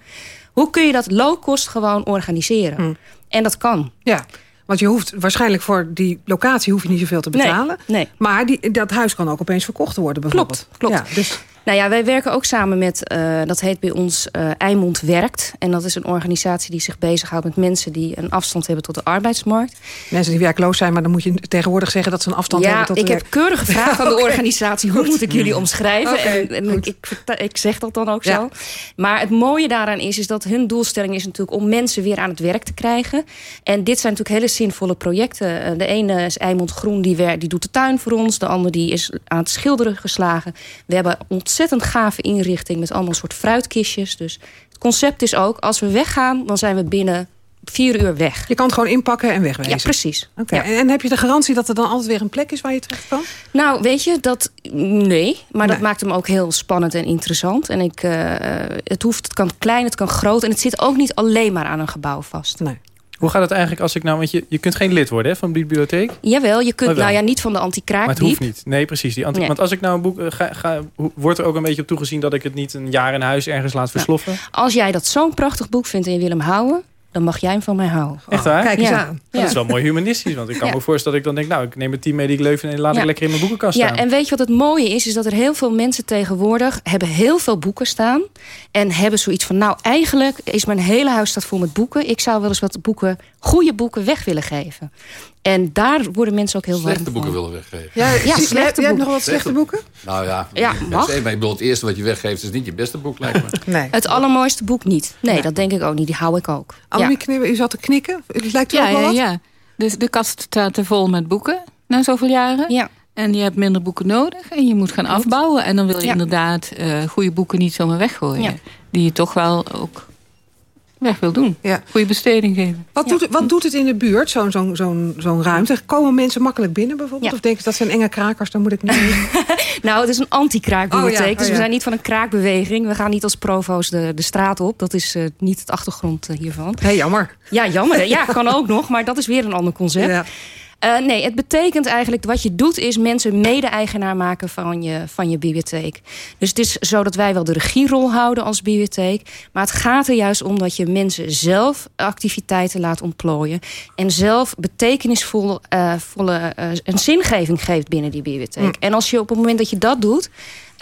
Hoe kun je dat low cost gewoon organiseren? En dat kan. Ja, want je hoeft waarschijnlijk voor die locatie hoef je niet zoveel te Nee, betalen. nee. Maar die, dat huis kan ook opeens verkocht worden bijvoorbeeld. klopt. Ja, dus Nou ja, wij werken ook samen met, eh, dat heet bij ons eh Eimond Werkt. En dat is een organisatie die zich bezighoudt met mensen die een afstand hebben tot de arbeidsmarkt. mensen die werkloos zijn, maar dan moet je tegenwoordig zeggen dat ze een afstand ja, hebben tot ik de heb keurig gevraagd aan de organisatie... hoe goed. moet ik jullie omschrijven? En en ik, ik, ik zeg dat dan ook Ja. zo. Maar het mooie daaraan is, is dat hun doelstelling is natuurlijk... om mensen weer aan het werk te krijgen. En dit zijn natuurlijk hele zinvolle projecten. Eh, De ene is Eimond Groen, die, wer- die doet de tuin voor ons. De ander die is aan het schilderen geslagen. We hebben ontzettend gave inrichting met allemaal soort fruitkistjes. Dus het concept is ook, als we weggaan... dan zijn we binnen vier uur weg. Je kan het gewoon inpakken en wegwezen. Ja, precies. Oké, Ja. En, heb je de garantie dat er dan altijd weer een plek is waar je terecht kan? Nou, weet je, dat nee. Maar dat maakt hem ook heel spannend en interessant. En ik, eh, het hoeft, het kan klein, het kan groot. En het zit ook niet alleen maar aan een gebouw vast. Nee. Hoe gaat het eigenlijk als ik nou... Want je, je kunt geen lid worden hè, van de bibliotheek. Jawel, je kunt, nou ja, niet van de Maar het hoeft niet. Nee, precies. Die anti Nee. Want als ik nou een boek... eh, ga, ga, wordt er ook een beetje op toegezien... dat ik het niet een jaar in huis ergens laat versloffen? Als jij dat zo'n prachtig boek vindt en je wil hem houden... dan mag jij hem van mij houden. Echt waar? Kijk eens Ja. aan. Dat is wel mooi humanistisch. Want ik kan Ja. me voorstellen dat ik dan denk... nou, ik neem het team mee die ik leuk vind... en laat Ja. ik lekker in mijn boekenkast staan. Ja, en weet je wat het mooie is? Is dat er heel veel mensen tegenwoordig hebben heel veel boeken staan. En hebben zoiets van, nou eigenlijk is mijn hele huis staat vol met boeken. Ik zou wel eens wat boeken, goede boeken weg willen geven. En daar worden mensen ook heel warm Slechte boeken willen weggeven. Ja, slechte jij hebt boeken. nog wat slechte boeken? Nou ja, Ja, mag. ik bedoel, het eerste wat je weggeeft is niet je beste boek, lijkt me. Nee. Het allermooiste boek niet. Nee, dat denk ik ook niet. Die hou ik ook. U zat te knikken. Het lijkt u Ja, wel ja, wat? ja. Dus de kast staat er vol met boeken na zoveel jaren. Ja. En je hebt minder boeken nodig. En je moet gaan afbouwen. En dan wil je Ja. inderdaad eh, goede boeken niet zomaar weggooien. Ja. Die je toch wel ook weg wil doen. Ja. Goede besteding geven. Wat, doet, het- wat doet het in de buurt, zo'n zo'n zo'n zo'n ruimte? Komen mensen makkelijk binnen bijvoorbeeld? Ja. Of denken ze dat zijn enge krakers, dan moet ik niet? Nou, het is een anti-kraakbibliotheek. Oh ja, oh Dus we ja. zijn niet van een kraakbeweging. We gaan niet als provo's de, de straat op. Dat is eh, niet het achtergrond eh, hiervan. Hé, jammer. Ja, jammer. hè? Ja, kan ook nog. Maar dat is weer een ander concept. Uh, nee, het betekent eigenlijk, wat je doet is mensen mede-eigenaar maken van je, van je bibliotheek. Dus het is zo dat wij wel de regierol houden als bibliotheek. Maar het gaat er juist om dat je mensen zelf activiteiten laat ontplooien. En zelf betekenisvolle uh, volle, uh, een zingeving geeft binnen die bibliotheek. Mm. En als je op het moment dat je dat doet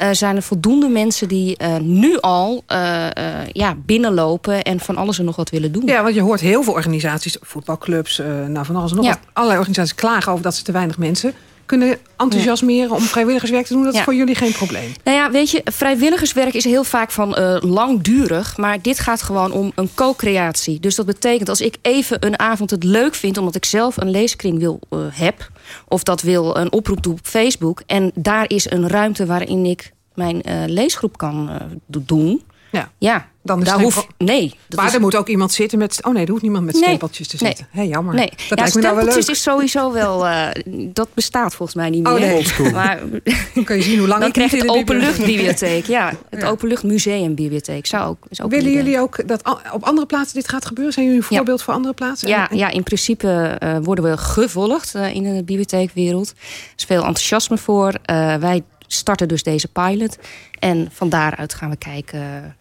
uh, zijn er voldoende mensen die uh, nu al uh, ja, binnenlopen... en van alles en nog wat willen doen. Ja, want je hoort heel veel organisaties, voetbalclubs... nou, van alles en nog ja. wat. Allerlei organisaties klagen over dat ze te weinig mensen kunnen enthousiasmeren om vrijwilligerswerk te doen. Dat is voor jullie geen probleem. Nou ja, weet je, vrijwilligerswerk is heel vaak van uh, langdurig. Maar dit gaat gewoon om een co-creatie. Dus dat betekent als ik even een avond het leuk vind... omdat ik zelf een leeskring wil uh, heb... of dat wil een oproep doen op Facebook... en daar is een ruimte waarin ik mijn uh, leesgroep kan doen... Ja. ja, dan is daar hoef, nee. maar is... er moet ook iemand zitten met... Oh nee, er hoeft niemand met stempeltjes te zitten. Nee. Hey, jammer. Nee. Dat ja, lijkt me nou wel leuk. is sowieso wel... Uh, dat bestaat volgens mij niet meer. Oh nee. Maar, dan kun je zien hoe lang dan krijg je het openluchtbibliotheek. Ja, het ja. openluchtmuseumbibliotheek. Zou ook, is ook Willen jullie ook dat op andere plaatsen dit gaat gebeuren? Zijn jullie een voorbeeld ja. voor andere plaatsen? Ja, ja in principe uh, worden we gevolgd uh, in de bibliotheekwereld. Er is veel enthousiasme voor. wij starten dus deze pilot. En van daaruit gaan we kijken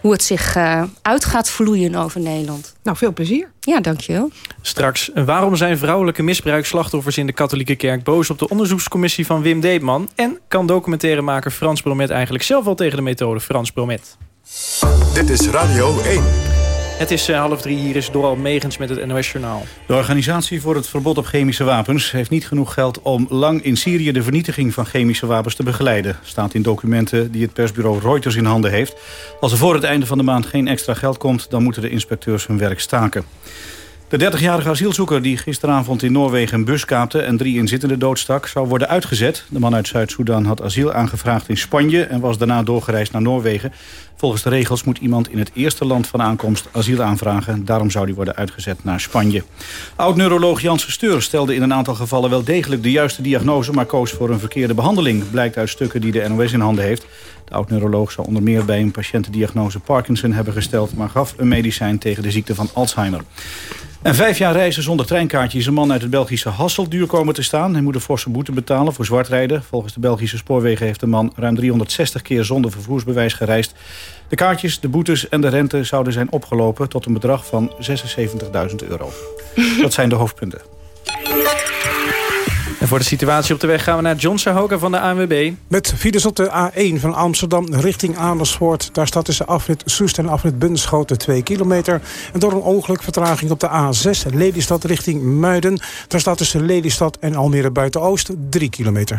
hoe het zich uh, uit gaat vloeien over Nederland. Nou, veel plezier. Ja, dankjewel. Straks, waarom zijn vrouwelijke misbruikslachtoffers in de katholieke kerk boos op de onderzoekscommissie van Wim Deetman? En kan documentairemaker Frans Bromet eigenlijk zelf wel tegen de methode Frans Bromet? Dit is Radio 1. Het is uh, half drie, hier is Doral Megens met het NOS-journaal. De organisatie voor het verbod op chemische wapens... heeft niet genoeg geld om lang in Syrië de vernietiging van chemische wapens te begeleiden. Staat in documenten die het persbureau Reuters in handen heeft. Als er voor het einde van de maand geen extra geld komt... dan moeten de inspecteurs hun werk staken. De 30-jarige asielzoeker die gisteravond in Noorwegen een bus kaapte... en drie inzittenden doodstak, zou worden uitgezet. De man uit Zuid-Soedan had asiel aangevraagd in Spanje... en was daarna doorgereisd naar Noorwegen. Volgens de regels moet iemand in het eerste land van aankomst asiel aanvragen. Daarom zou die worden uitgezet naar Spanje. Oud-neuroloog Janssen Steur stelde in een aantal gevallen wel degelijk de juiste diagnose... maar koos voor een verkeerde behandeling, blijkt uit stukken die de NOS in handen heeft. De oud-neuroloog zou onder meer bij een patiënt de diagnose Parkinson hebben gesteld... maar gaf een medicijn tegen de ziekte van Alzheimer. En vijf jaar reizen zonder treinkaartje is een man uit het Belgische Hassel duur komen te staan. Hij moet een forse boete betalen voor zwartrijden. Volgens de Belgische spoorwegen heeft de man ruim 360 keer zonder vervoersbewijs gereisd. De kaartjes, de boetes en de rente zouden zijn opgelopen tot een bedrag van 76.000 euro. Dat zijn de hoofdpunten. En voor de situatie op de weg gaan we naar John Sahoka van de ANWB. Met files op de A1 van Amsterdam richting Amersfoort. Daar staat tussen afrit Soest en afrit Bunschoten 2 kilometer. En door een ongeluk vertraging op de A6 Lelystad richting Muiden. Daar staat tussen Lelystad en Almere Buiten-Oost 3 kilometer.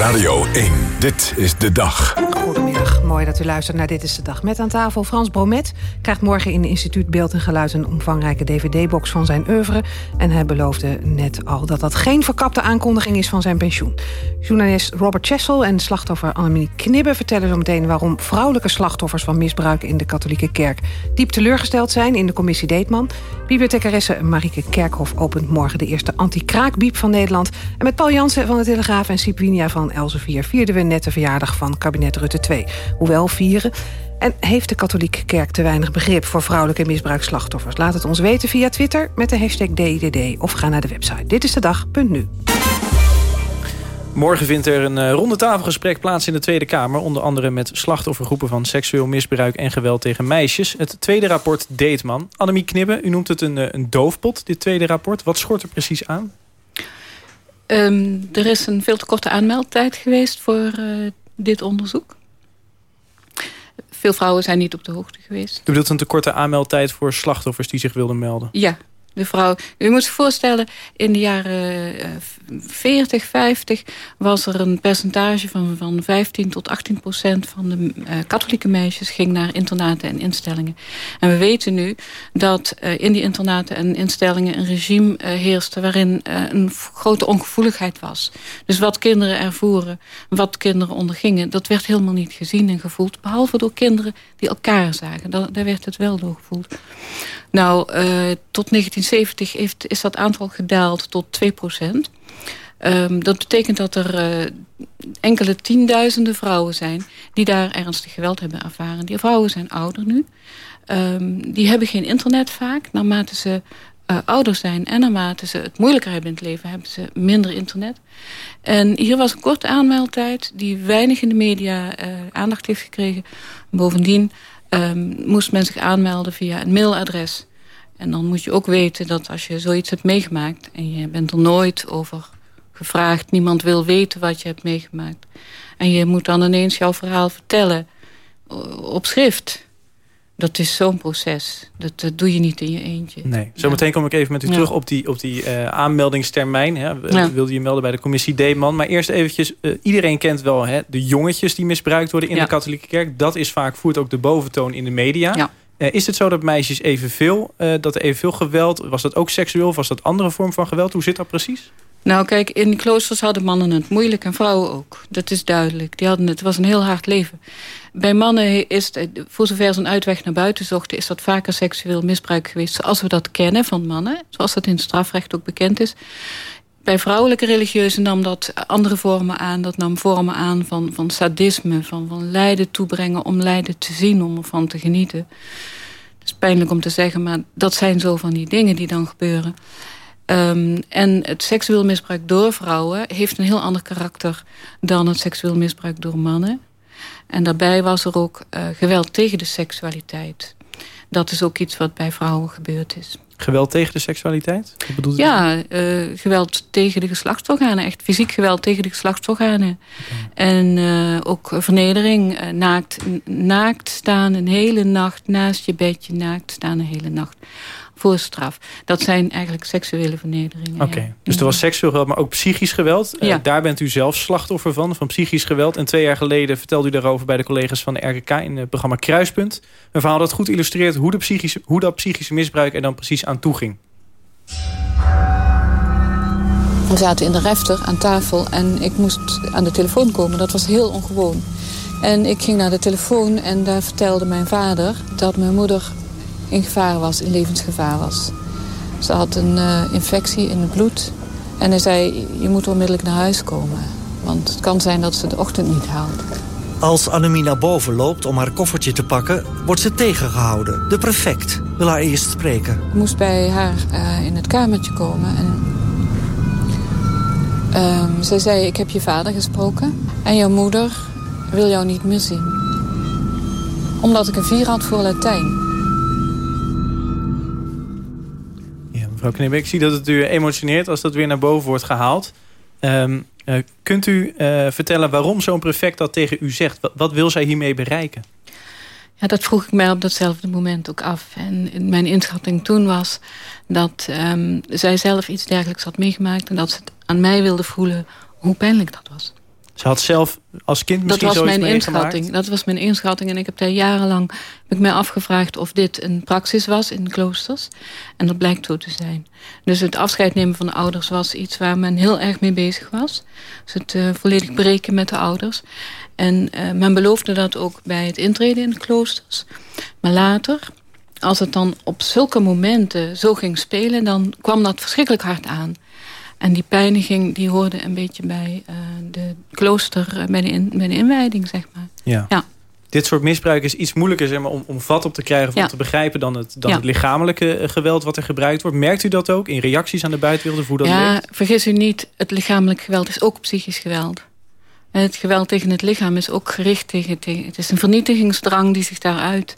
Radio 1, dit is de dag. Goedemiddag, mooi dat u luistert naar Dit is de Dag. Met aan tafel Frans Bromet krijgt morgen in Instituut Beeld en Geluid... een omvangrijke dvd-box van zijn oeuvre. En hij beloofde net al dat dat geen verkapte aankondiging is van zijn pensioen. Journalist Robert Chessel en slachtoffer Annemie Knibbe... vertellen zo meteen waarom vrouwelijke slachtoffers van misbruik... in de katholieke kerk diep teleurgesteld zijn in de commissie Deetman. Bibliothecaresse Marieke Kerkhoff opent morgen de eerste anti-kraakbiep van Nederland. En met Paul Jansen van de Telegraaf en Sipinia van Elsevier... vierden we net de verjaardag van kabinet Rutte 2. Hoewel vieren. En heeft de katholieke kerk te weinig begrip voor vrouwelijke misbruikslachtoffers? Laat het ons weten via Twitter met de hashtag DIDD of ga naar de website. Dit is de. Morgen vindt er een uh, ronde tafelgesprek plaats in de Tweede Kamer. Onder andere met slachtoffergroepen van seksueel misbruik en geweld tegen meisjes. Het tweede rapport Deetman. Annemie Knibbe, u noemt het een, uh, een doofpot, dit tweede rapport. Wat schort er precies aan? Um, er is een veel te korte aanmeldtijd geweest voor uh, dit onderzoek. Veel vrouwen zijn niet op de hoogte geweest. U bedoelt een te korte aanmeldtijd voor slachtoffers die zich wilden melden? Ja, de vrouw. U moet zich voorstellen, in de jaren uh, 40, 50 was er een percentage van, van 15 tot 18 procent van de uh, katholieke meisjes ging naar internaten en instellingen. En we weten nu dat uh, in die internaten en instellingen een regime heerste waarin een grote ongevoeligheid was. Dus wat kinderen ervoeren, wat kinderen ondergingen, dat werd helemaal niet gezien en gevoeld. Behalve door kinderen die elkaar zagen. Daar, daar werd het wel door gevoeld. Nou, tot 1970 heeft, is dat aantal gedaald tot 2 procent. Um, dat betekent dat er uh, enkele tienduizenden vrouwen zijn... die daar ernstig geweld hebben ervaren. Die vrouwen zijn ouder nu. Um, die hebben geen internet vaak. Naarmate ze uh, ouder zijn... en naarmate ze het moeilijker hebben in het leven... hebben ze minder internet. En hier was een korte aanmeldtijd... die weinig in de media aandacht heeft gekregen. Bovendien um, moest men zich aanmelden via een mailadres. En dan moet je ook weten dat als je zoiets hebt meegemaakt... en je bent er nooit over gevraagd... niemand wil weten wat je hebt meegemaakt... en je moet dan ineens jouw verhaal vertellen op schrift dat is zo'n proces. Dat, doe je niet in je eentje. Nee. Zometeen kom ik even met u terug op die, op die uh, aanmeldingstermijn. Hè. Ja. Wilde je melden bij de commissie Deeman. Maar eerst eventjes, uh, iedereen kent wel hè, de jongetjes die misbruikt worden in de katholieke kerk. Dat is vaak, voert ook de boventoon in de media. Uh, is het zo dat meisjes evenveel, dat er evenveel geweld... was dat ook seksueel of was dat andere vorm van geweld? Hoe zit dat precies? Nou kijk, in kloosters hadden mannen het moeilijk en vrouwen ook. Dat is duidelijk. Die hadden het, was een heel hard leven. Bij mannen is, voor zover ze een uitweg naar buiten zochten... is dat vaker seksueel misbruik geweest zoals we dat kennen van mannen. Zoals dat in het strafrecht ook bekend is. Bij vrouwelijke religieuzen nam dat andere vormen aan. Dat nam vormen aan van, van sadisme, van, van lijden toebrengen... om lijden te zien, om ervan te genieten. Het is pijnlijk om te zeggen, maar dat zijn zo van die dingen die dan gebeuren. Um, en het seksueel misbruik door vrouwen heeft een heel ander karakter... dan het seksueel misbruik door mannen. En daarbij was er ook uh, geweld tegen de seksualiteit. Dat is ook iets wat bij vrouwen gebeurd is. Geweld tegen de seksualiteit? Wat bedoelt u? Ja, uh, geweld tegen de geslachtsorganen. Echt fysiek geweld tegen de geslachtsorganen. Okay. En uh, ook vernedering. naakt, naakt staan een hele nacht naast je bedje. Naakt staan een hele nacht voor straf. Dat zijn eigenlijk seksuele vernederingen. Oké, dus er was seksueel geweld, maar ook psychisch geweld. Ja. Uh, daar bent u zelf slachtoffer van, van psychisch geweld. En twee jaar geleden vertelde u daarover bij de collega's van de RKK... in het programma Kruispunt. Een verhaal dat goed illustreert hoe, de psychische, hoe dat psychische misbruik er dan precies aan toe ging. We zaten in de refter aan tafel en ik moest aan de telefoon komen. Dat was heel ongewoon. En ik ging naar de telefoon en daar vertelde mijn vader... dat mijn moeder in gevaar was, in levensgevaar was. Ze had een uh, infectie in het bloed. En hij zei, je moet onmiddellijk naar huis komen. Want het kan zijn dat ze de ochtend niet haalt. Als Annemie naar boven loopt om haar koffertje te pakken... wordt ze tegengehouden. De prefect wil haar eerst spreken. Ik moest bij haar uh, in het kamertje komen. En uh, zij zei, ik heb je vader gesproken. En jouw moeder wil jou niet meer zien. Omdat ik een vier had voor Latijn. Mevrouw. Ik zie dat het u emotioneert als dat weer naar boven wordt gehaald. Um, uh, kunt u uh, vertellen waarom zo'n prefect dat tegen u zegt? Wat, wil zij hiermee bereiken? Ja, dat vroeg ik mij op datzelfde moment ook af. En mijn inschatting toen was dat um, zij zelf iets dergelijks had meegemaakt... en dat ze het aan mij wilde voelen hoe pijnlijk dat was. Ze had zelf als kind misschien dat was mijn inschatting. Dat was mijn inschatting. En ik heb daar jarenlang heb ik mij afgevraagd of dit een praxis was in kloosters. En dat blijkt zo te zijn. Dus het afscheid nemen van de ouders was iets waar men heel erg mee bezig was. Dus het uh, volledig breken met de ouders. En uh, men beloofde dat ook bij het intreden in de kloosters. Maar later, als het dan op zulke momenten zo ging spelen... dan kwam dat verschrikkelijk hard aan. En die pijniging die hoorde een beetje bij uh, de klooster, uh, bij, de in, bij de inwijding, zeg maar. Ja. ja. Dit soort misbruik is iets moeilijker zeg maar, om, om vat op te krijgen... of ja. te begrijpen dan, het, dan ja. het lichamelijke eh, geweld wat er gebruikt wordt. Merkt u dat ook in reacties aan de buitenwereld? Hoe dat ja, leeft? vergis u niet, het lichamelijk geweld is ook psychisch geweld. Het geweld tegen het lichaam is ook gericht tegen... tegen het is een vernietigingsdrang die zich daaruit...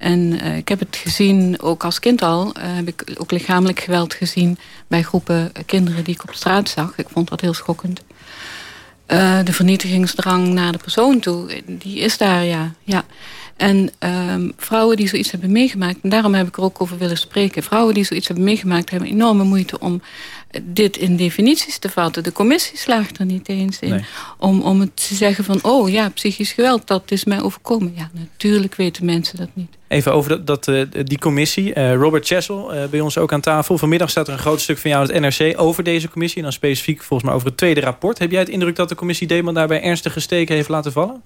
En uh, ik heb het gezien, ook als kind al, uh, heb ik ook lichamelijk geweld gezien bij groepen kinderen die ik op straat zag. Ik vond dat heel schokkend. Uh, de vernietigingsdrang naar de persoon toe, die is daar, ja. ja. En ehm, vrouwen die zoiets hebben meegemaakt... en daarom heb ik er ook over willen spreken... vrouwen die zoiets hebben meegemaakt... hebben enorme moeite om dit in definities te vatten. De commissie slaagt er niet eens in. Nee. Om, om het te zeggen van... oh ja, psychisch geweld, dat is mij overkomen. Ja, natuurlijk weten mensen dat niet. Even over dat, uh, die commissie. Uh, Robert Chessel, uh, bij ons ook aan tafel. Vanmiddag staat er een groot stuk van jou in het NRC over deze commissie. En dan specifiek volgens mij over het tweede rapport. Heb jij het indruk dat de commissie Deeman daarbij ernstige steken heeft laten vallen?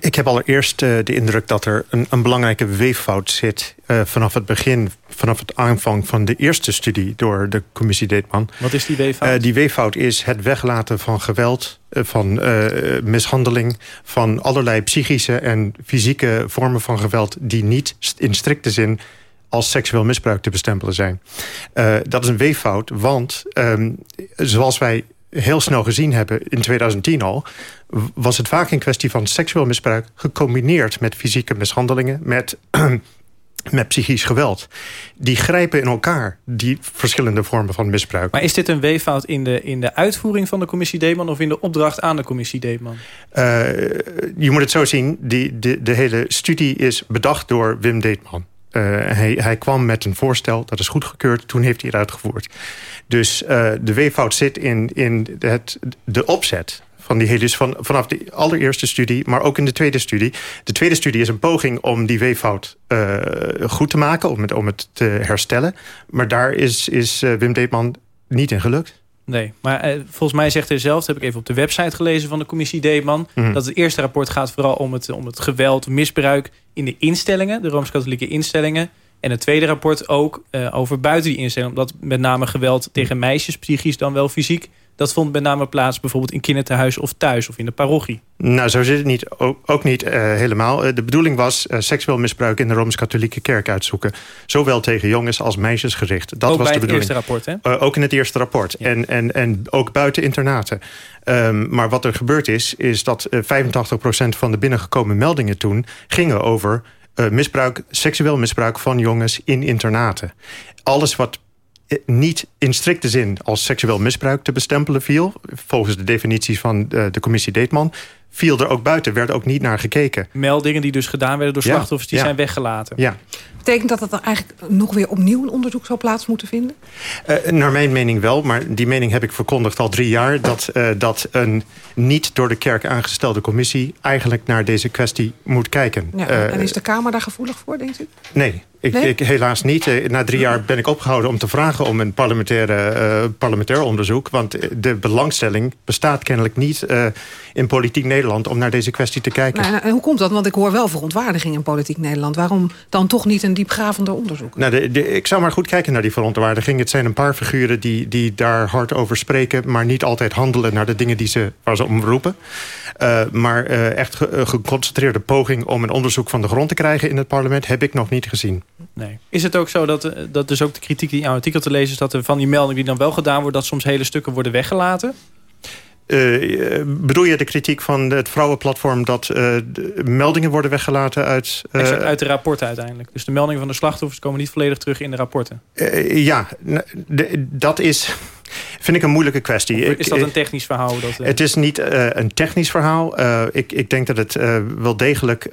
Ik heb allereerst uh, de indruk dat er een, een belangrijke weeffout zit... Uh, vanaf het begin, vanaf het aanvang van de eerste studie... door de commissie Deetman. Wat is die weeffout? Uh, die weeffout is het weglaten van geweld, van mishandeling... van allerlei psychische en fysieke vormen van geweld... die niet in strikte zin als seksueel misbruik te bestempelen zijn. Dat is een weeffout, want um, zoals wij heel snel gezien hebben in 2010 al... was het vaak een kwestie van seksueel misbruik... gecombineerd met fysieke mishandelingen... met met psychisch geweld. Die grijpen in elkaar, die verschillende vormen van misbruik. Maar is dit een weeffout in de, in de uitvoering van de commissie Deeman... of in de opdracht aan de commissie Deeman? Uh, je moet het zo zien, die, de, de hele studie is bedacht door Wim Deetman. Uh, hij, hij kwam met een voorstel, dat is goedgekeurd. Toen heeft hij het uitgevoerd. Dus uh, de weeffout zit in, in het, de opzet van die hele, van, vanaf de allereerste studie, maar ook in de tweede studie. De tweede studie is een poging om die weeffout uh, goed te maken, om het, om het te herstellen. Maar daar is, is Wim Deetman niet in gelukt. Nee, maar uh, volgens mij zegt hij zelf, dat heb ik even op de website gelezen van de commissie Deetman, mm. dat het eerste rapport gaat vooral om het, om het geweld, misbruik in de instellingen, de Rooms-Katholieke instellingen. En het tweede rapport ook over buiten die instellingen, omdat met name geweld tegen meisjes, psychisch dan wel fysiek, dat vond met name plaats bijvoorbeeld in kinderthuis of thuis of in de parochie. Nou, zo zit het niet, ook, ook niet uh, helemaal. Uh, de bedoeling was uh, seksueel misbruik in de Rooms-Katholieke kerk uitzoeken. Zowel tegen jongens als meisjes gericht. Dat ook was bij de bedoeling. het eerste rapport, hè? ook in het eerste rapport. Ja. En, en, en ook buiten internaten. Um, maar wat er gebeurd is, is dat 85% van de binnengekomen meldingen toen... gingen over misbruik, seksueel misbruik van jongens in internaten. Alles wat niet in strikte zin als seksueel misbruik te bestempelen viel... volgens de definities van de, de commissie Deetman... viel er ook buiten, werd ook niet naar gekeken. Meldingen die dus gedaan werden door slachtoffers... die ja. zijn weggelaten. Ja. Betekent dat dat er eigenlijk nog weer opnieuw een onderzoek zou plaats moeten vinden? Uh, naar mijn mening wel, maar die mening heb ik verkondigd al drie jaar... dat, uh, dat een niet door de kerk aangestelde commissie... eigenlijk naar deze kwestie moet kijken. Ja, uh, en is de Kamer daar gevoelig voor, denkt u? Nee, ik, nee? ik, helaas niet. Na drie jaar ben ik opgehouden om te vragen om een parlementaire, uh, parlementair onderzoek. Want de belangstelling bestaat kennelijk niet uh, in politiek Nederland... om naar deze kwestie te kijken. Nou, en hoe komt dat? Want ik hoor wel verontwaardiging in politiek Nederland. Waarom dan toch niet een diepgravender onderzoek? Nou, de, de, ik zou maar goed kijken naar die verontwaardiging. Het zijn een paar figuren die, die daar hard over spreken... maar niet altijd handelen naar de dingen die ze, waar ze om roepen. Uh, maar echt ge, geconcentreerde poging om een onderzoek van de grond te krijgen in het parlement... heb ik nog niet gezien. Nee. Is het ook zo dat, dat dus ook de kritiek die in jouw artikel te lezen is... dat er van die meldingen die dan wel gedaan wordt... dat soms hele stukken worden weggelaten? Uh, bedoel je de kritiek van het vrouwenplatform... dat uh, meldingen worden weggelaten uit... Uh, exact, uit de rapporten uiteindelijk. Dus de meldingen van de slachtoffers komen niet volledig terug in de rapporten. ja, dat is vind ik een moeilijke kwestie. Is dat een technisch verhaal? Dat. Het is niet een technisch verhaal. Ik, ik denk dat het wel degelijk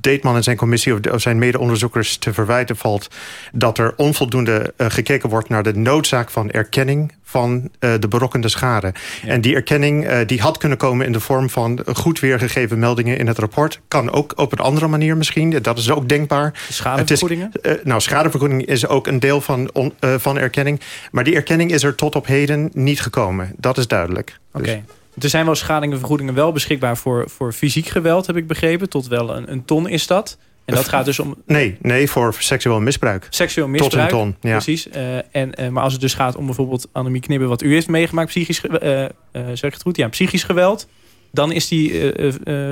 Deetman en zijn commissie... of, of zijn mede-onderzoekers te verwijten valt... dat er onvoldoende gekeken wordt naar de noodzaak van erkenning... van de berokkende schade. Ja. En die erkenning die had kunnen komen in de vorm van... goed weergegeven meldingen in het rapport. Kan ook op een andere manier misschien. Dat is ook denkbaar. Schadevergoedingen? Is, nou, schadevergoeding is ook een deel van, on, van erkenning. Maar die erkenning is er tot op heden niet gekomen. Dat is duidelijk. Oké. Okay. Dus. Er zijn wel schadingenvergoedingen wel beschikbaar voor, voor fysiek geweld, heb ik begrepen. Tot wel een, een ton is dat. En dat gaat dus om... Nee, nee, voor seksueel misbruik. Seksueel misbruik, Tot een ton, ja. precies. Uh, en, uh, maar als het dus gaat om bijvoorbeeld Annemie Knibben... wat u heeft meegemaakt, psychisch, uh, zeg ik het goed? Ja, psychisch geweld... dan is die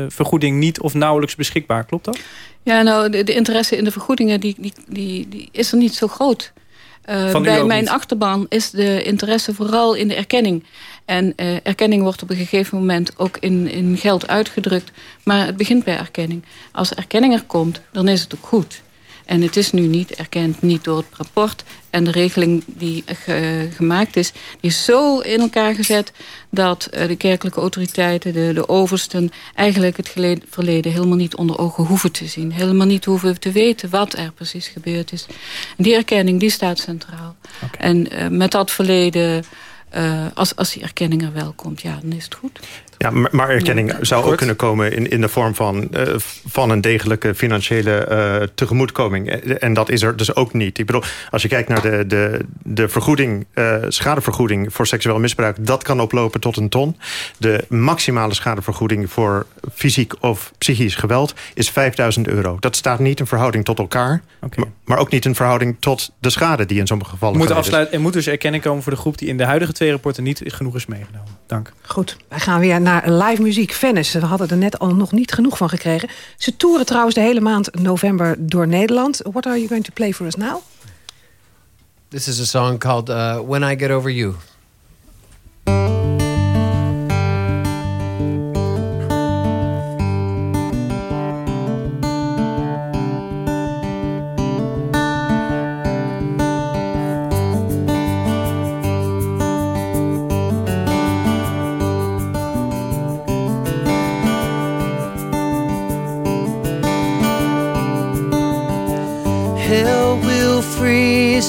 vergoeding niet of nauwelijks beschikbaar. Klopt dat? Ja, nou, de, de interesse in de vergoedingen die, die, die, die is er niet zo groot. Uh, bij mijn niet. achterban is de interesse vooral in de erkenning. En uh, erkenning wordt op een gegeven moment ook in, in geld uitgedrukt. Maar het begint bij erkenning. Als erkenning er komt, dan is het ook goed. En het is nu niet erkend, niet door het rapport. En de regeling die ge, gemaakt is, die is zo in elkaar gezet... dat uh, de kerkelijke autoriteiten, de, de oversten... eigenlijk het geleden, verleden helemaal niet onder ogen hoeven te zien. Helemaal niet hoeven te weten wat er precies gebeurd is. En die erkenning, die staat centraal. Okay. En uh, met dat verleden... Uh, als, als die erkenning er wel komt, ja, dan is het goed. Ja, maar erkenning ja, zou ook kunnen komen in, in de vorm van, uh, van een degelijke financiële uh, tegemoetkoming. En dat is er dus ook niet. Ik bedoel, als je kijkt naar de, de, de vergoeding, uh, schadevergoeding voor seksueel misbruik, dat kan oplopen tot een ton. De maximale schadevergoeding voor fysiek of psychisch geweld is 5000 euro. Dat staat niet in verhouding tot elkaar, okay. maar, maar, ook niet in verhouding tot de schade die in sommige gevallen moet afsluiten. Er moet dus erkenning komen voor de groep die in de huidige NRC-reporter niet genoeg is meegenomen. Dank. Goed, wij gaan weer naar live muziek. Venice, we hadden er net al nog niet genoeg van gekregen. Ze toeren trouwens de hele maand november door Nederland. What are you going to play for us now? This is a song called uh, When I Get Over You.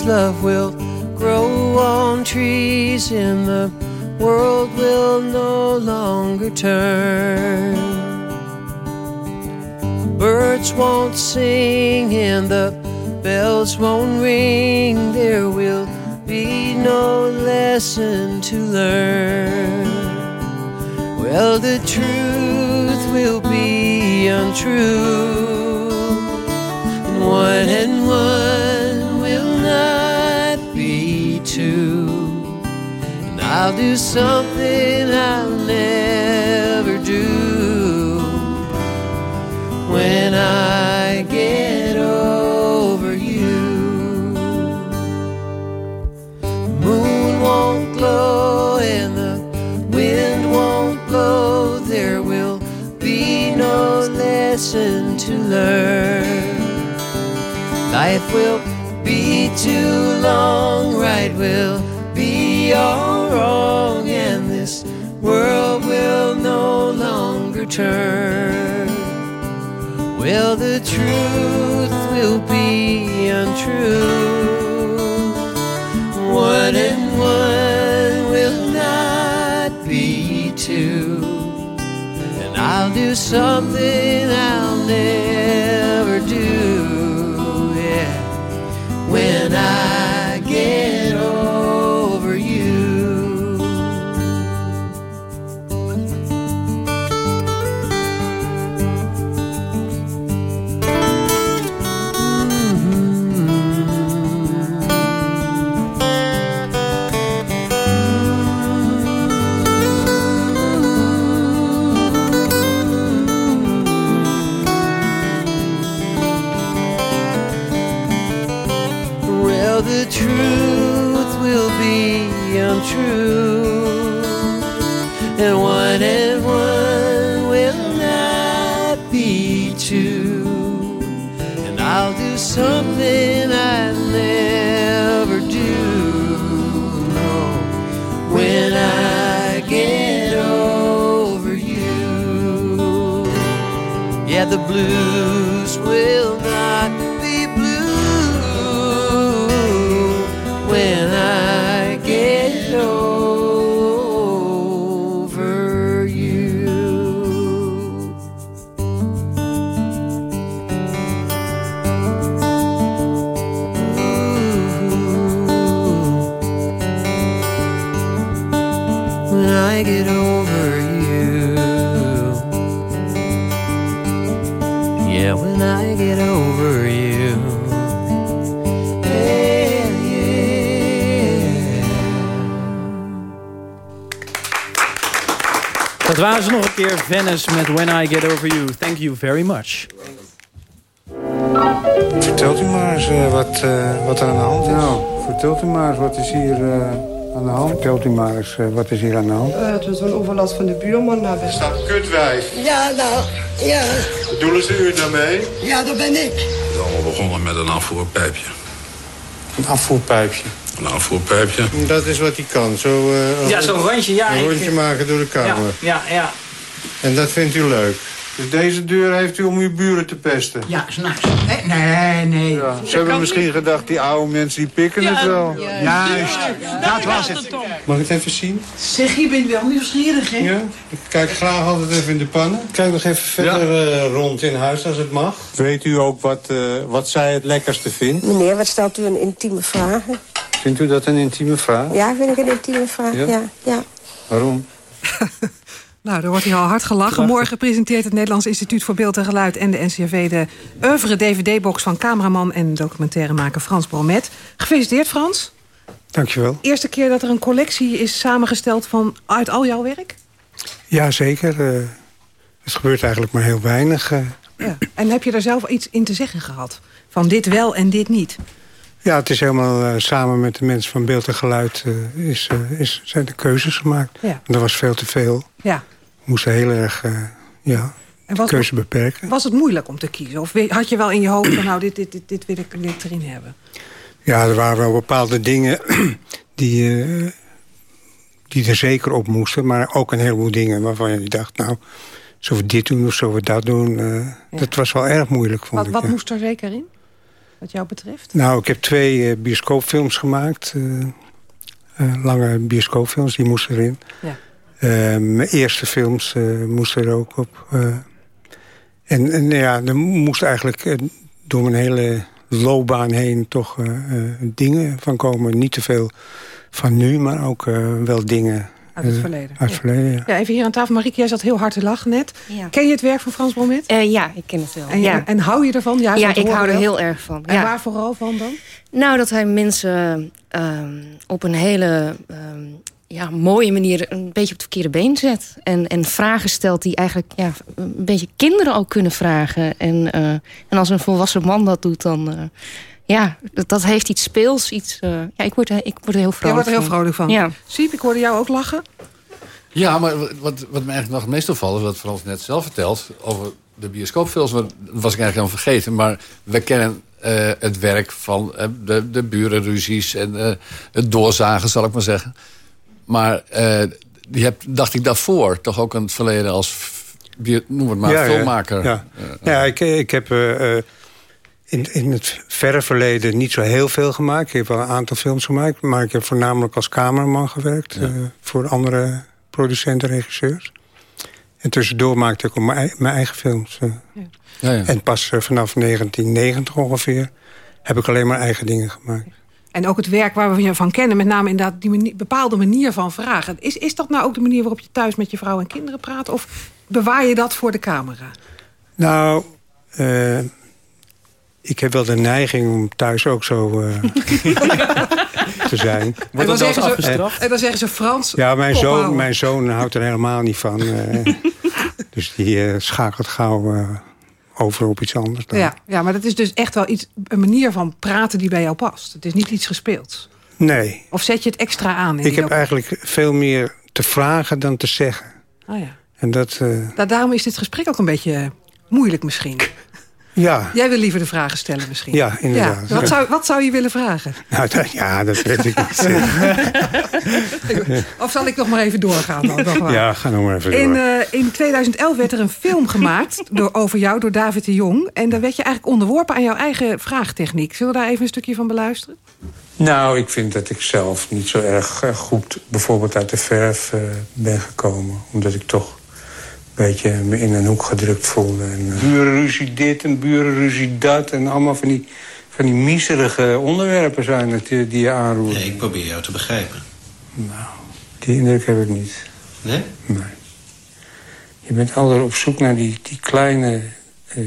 Love will grow on trees, and the world will no longer turn. Birds won't sing, and the bells won't ring. There will be no lesson to learn. Well, the truth will be untrue. And one I'll do something I'll never do when I get over you. The moon won't glow and the wind won't blow. There will be no lesson to learn. Life will be too long, right will longer turn. Well, the truth will be untrue. One and one will not be two. And I'll do something yeah, the blues keer. Venice met When I Get Over You. Thank you very much. Vertelt u maar eens eh, wat, eh, wat er aan de hand is. Nou, vertelt u maar eens wat is hier eh, aan de hand. Vertelt u maar eens wat is hier aan de hand. dat we zo'n overlast van de buurman dat kutwijf? Ja, nou, ja. Bedoelen ze u daarmee? Ja, dat ben ik. Het is allemaal begonnen met een afvoerpijpje. Een afvoerpijpje. Een afvoerpijpje. Dat is wat hij kan. Zo, eh, Ja, zo'n rondje, ja, Een ik- rondje maken door de kamer. Ja, ja. En dat vindt u leuk. Dus deze deur heeft u om uw buren te pesten? Ja, s'nachts. Nee, nee. Ja, ze hebben misschien gedacht, die oude mensen die pikken het wel. Juist, dat was het. Mag ik het even zien? Zeg, je bent wel nieuwsgierig, hè? Ja, ik kijk graag altijd even in de pannen. Kijk nog even verder eh, rond in huis als het mag. Weet u ook wat, eh, wat zij het lekkerste vindt? Meneer, wat stelt u een intieme vraag? Vindt u dat een intieme vraag? Ja, vind ik een intieme vraag, Ja? ja. ja. Waarom? Nou, er wordt hier al hard gelachen. Morgen presenteert het Nederlands Instituut voor Beeld en Geluid... en de NCRV de oeuvre DVD-box van cameraman en documentairemaker Frans Bromet. Gefeliciteerd, Frans. Dankjewel. Eerste keer dat er een collectie is samengesteld van uit al jouw werk? Ja, zeker. Eh, het gebeurt eigenlijk maar heel weinig. eh. Ja. En heb je daar zelf iets in te zeggen gehad? Van dit wel en dit niet? Ja, het is helemaal eh, samen met de mensen van Beeld en Geluid... is, is, zijn de keuzes gemaakt. Ja. Dat was veel te veel. Ja. Moesten heel erg eh, ja, En de keuze beperken. was het moeilijk om te kiezen? Of had je wel in je hoofd van nou, dit, dit, dit, dit wil, ik, erin hebben? Ja, er waren wel bepaalde dingen die, eh, die er zeker op moesten. Maar ook een heleboel dingen waarvan je dacht... nou, zullen we dit doen of zullen we dat doen? Eh, Dat was wel erg moeilijk, vond Wat, ik. wat ja. moest er zeker in? Wat jou betreft? Nou, ik heb twee bioscoopfilms gemaakt. lange bioscoopfilms, die moesten erin. Ja. Eh, mijn eerste films eh, moesten er ook op. eh. en, en ja, er moest eigenlijk eh, door mijn hele loopbaan heen toch eh, eh, dingen van komen. Niet te veel van nu, maar ook eh, wel dingen... Uit het verleden. Uit het verleden, ja. Ja, even hier aan tafel. Marieke, jij zat heel hard te lachen net. Ja. Ken je het werk van Frans Bromet? Eh, ja, ik ken het wel. En, ja. en hou je ervan? Ja, ik hou er wel. heel erg van. En ja. waar vooral van dan? Nou, dat hij mensen ehm, op een hele ehm, ja, mooie manier een beetje op het verkeerde been zet. En, en vragen stelt die eigenlijk ja, een beetje kinderen ook kunnen vragen. En, eh, en als een volwassen man dat doet, dan... eh, ja, dat, dat heeft iets speels. Iets, eh, ja, ik word, er- ik word er heel vrolijk Jij wordt er heel van. vrolijk van. Ja. Siep, ik hoorde jou ook lachen. Ja, maar wat, wat me eigenlijk nog het meest opvalt... is wat Frans net zelf vertelt over de bioscoopfilms. Dat was ik eigenlijk helemaal vergeten. Maar we kennen eh, het werk van eh, de, de burenruzies... en eh, het doorzagen, zal ik maar zeggen. Maar eh, je hebt, dacht ik daarvoor, toch ook in het verleden... als, noem het maar, Ja, ja. filmmaker. Ja, ja ik, ik heb eh, eh, in, in het verre verleden niet zo heel veel gemaakt. Ik heb wel een aantal films gemaakt. Maar ik heb voornamelijk als cameraman gewerkt. eh, voor andere producenten en regisseurs. En tussendoor maakte ik ook mijn, ei- mijn eigen films. eh. Ja, ja. En pas eh, vanaf 1990 ongeveer heb ik alleen maar eigen dingen gemaakt. En ook het werk waar we je van kennen, met name inderdaad die manier- bepaalde manier van vragen. Is, is dat nou ook de manier waarop je thuis met je vrouw en kinderen praat? Of bewaar je dat voor de camera? Nou, eh, ik heb wel de neiging om thuis ook zo eh, te zijn. en, dan zeggen ze, en dan zeggen ze Frans. Ja, mijn zoon, houden. mijn zoon houdt er helemaal niet van. eh. dus die schakelt gauw eh, over op iets anders. Dan. Ja, ja, maar dat is dus echt wel iets, een manier van praten die bij jou past. Het is niet iets gespeelds. Nee, Of zet je het extra aan? in ik heb eigenlijk veel meer te vragen dan te zeggen. Oh ja. En dat, eh, Da- Daarom is dit gesprek ook een beetje moeilijk misschien. ja, Jij wil liever de vragen stellen misschien. Ja, inderdaad. Wat, zou, wat zou je willen vragen? nou, dat, ja, dat weet ik niet. Of zal ik nog maar even doorgaan? Dan, ja, ga nog maar even door. In, eh, in 2011 werd er een film gemaakt door, over jou door David de Jong. En daar werd je eigenlijk onderworpen aan jouw eigen vraagtechniek. Zullen we daar even een stukje van beluisteren? Nou, ik vind dat ik zelf niet zo erg eh, goed bijvoorbeeld uit de verf eh, ben gekomen. Omdat ik toch beetje me in een hoek gedrukt voelde. En, eh, burenruzie dit en burenruzie dat. En allemaal van die, van die miserige onderwerpen zijn het die, die je aanroert. Nee, ik probeer jou te begrijpen. Die indruk heb ik niet. Nee? Nee. Je bent altijd op zoek naar die, die kleine eh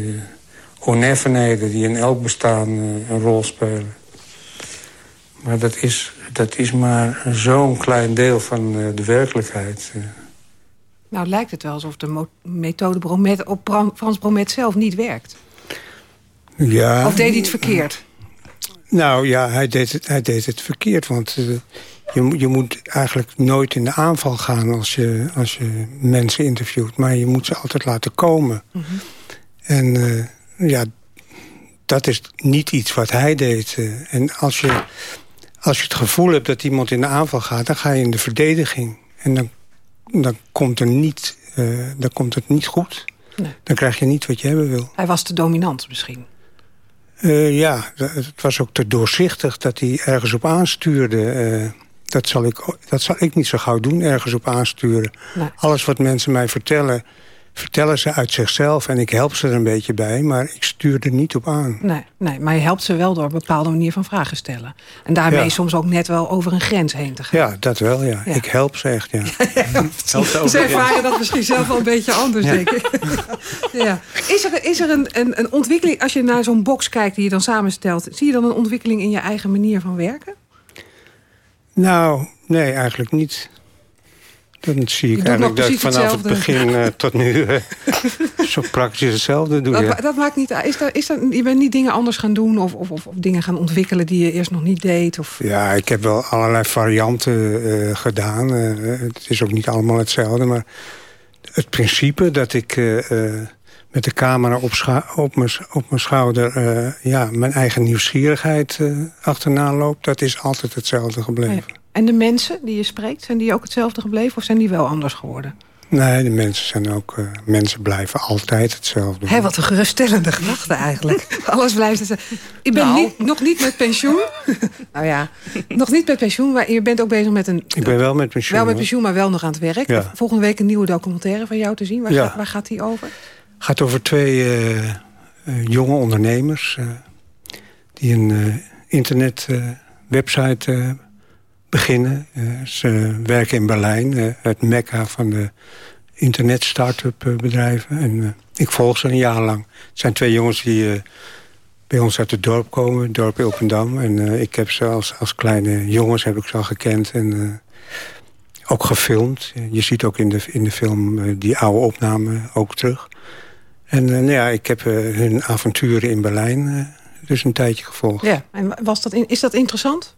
oneffenheden... die in elk bestaan eh, een rol spelen. Maar dat is, dat is maar zo'n klein deel van eh, de werkelijkheid. Nou, lijkt het wel alsof de methode Bromet op Frans Bromet zelf niet werkt. Ja, Of deed hij het verkeerd? Nou ja, hij deed het, hij deed het verkeerd. Want eh, je, moet- je moet eigenlijk nooit in de aanval gaan als je, als je mensen interviewt. Maar je moet ze altijd laten komen. En eh, ja, dat is niet iets wat hij deed. eh. en als je, als je het gevoel hebt dat iemand in de aanval gaat... dan ga je in de verdediging. En dan, dan, komt, er niet, eh, dan komt het niet goed. Nee. Dan krijg je niet wat je hebben wil. Hij was te dominant misschien. Eh, ja, het was ook te doorzichtig dat hij ergens op aanstuurde. Eh, dat, zal ik, dat zal ik niet zo gauw doen, ergens op aansturen. Nee. Alles wat mensen mij vertellen, vertellen ze uit zichzelf. En ik help ze er een beetje bij, maar ik stuur er niet op aan. Nee, nee, maar je helpt ze wel door een bepaalde manier van vragen stellen. En daarmee Ja. soms ook net wel over een grens heen te gaan. Ja, dat wel, ja. Ja. Ik help ze echt, ja. Ze ervaren dat misschien zelf wel een beetje anders, Ja. denk ik. ja. Is er, is er een, een, een ontwikkeling, als je naar zo'n box kijkt die je dan samenstelt... zie je dan een ontwikkeling in je eigen manier van werken? Nou, nee, eigenlijk niet. Dan zie ik eigenlijk dat ik vanaf het begin eh, tot nu eh, zo praktisch hetzelfde doe. Dat, ja. dat maakt niet uit. Is dat, is dat, je bent niet dingen anders gaan doen of, of, of, dingen gaan ontwikkelen die je eerst nog niet deed? Of... Ja, ik heb wel allerlei varianten eh, gedaan. Het is ook niet allemaal hetzelfde, maar het principe dat ik met de camera op, op, mijn, op mijn schouder ja, mijn eigen nieuwsgierigheid achterna loop, dat is altijd hetzelfde gebleven. En de mensen die je spreekt, zijn die ook hetzelfde gebleven of zijn die wel anders geworden? Nee, de mensen zijn ook. eh, mensen blijven altijd hetzelfde. Hé, wat een geruststellende gedachte eigenlijk. Alles blijft hetzelfde. Ik ben Nou. niet, nog niet met pensioen. nou ja, nog niet met pensioen, maar je bent ook bezig met een... Ik ben wel met pensioen. Wel met hoor. pensioen, maar wel nog aan het werk. Ja. Volgende week een nieuwe documentaire van jou te zien. Waar, Ja. gaat, waar gaat die over? gaat over twee eh, eh, jonge ondernemers... eh, die een eh, internetwebsite eh, beginnen. Eh, ze werken in Berlijn, eh, het mekka van de internet-start-up eh, bedrijven. En ik volg ze een jaar lang. Het zijn twee jongens die bij ons uit het dorp komen, het dorp Ilpendam. En eh, ik heb ze als, als kleine jongens heb ik ze al gekend en ook gefilmd. Je ziet ook in de, in de film die oude opname ook terug. En nou ja, ik heb hun avonturen in Berlijn dus een tijdje gevolgd. Ja, en was dat in, is dat interessant?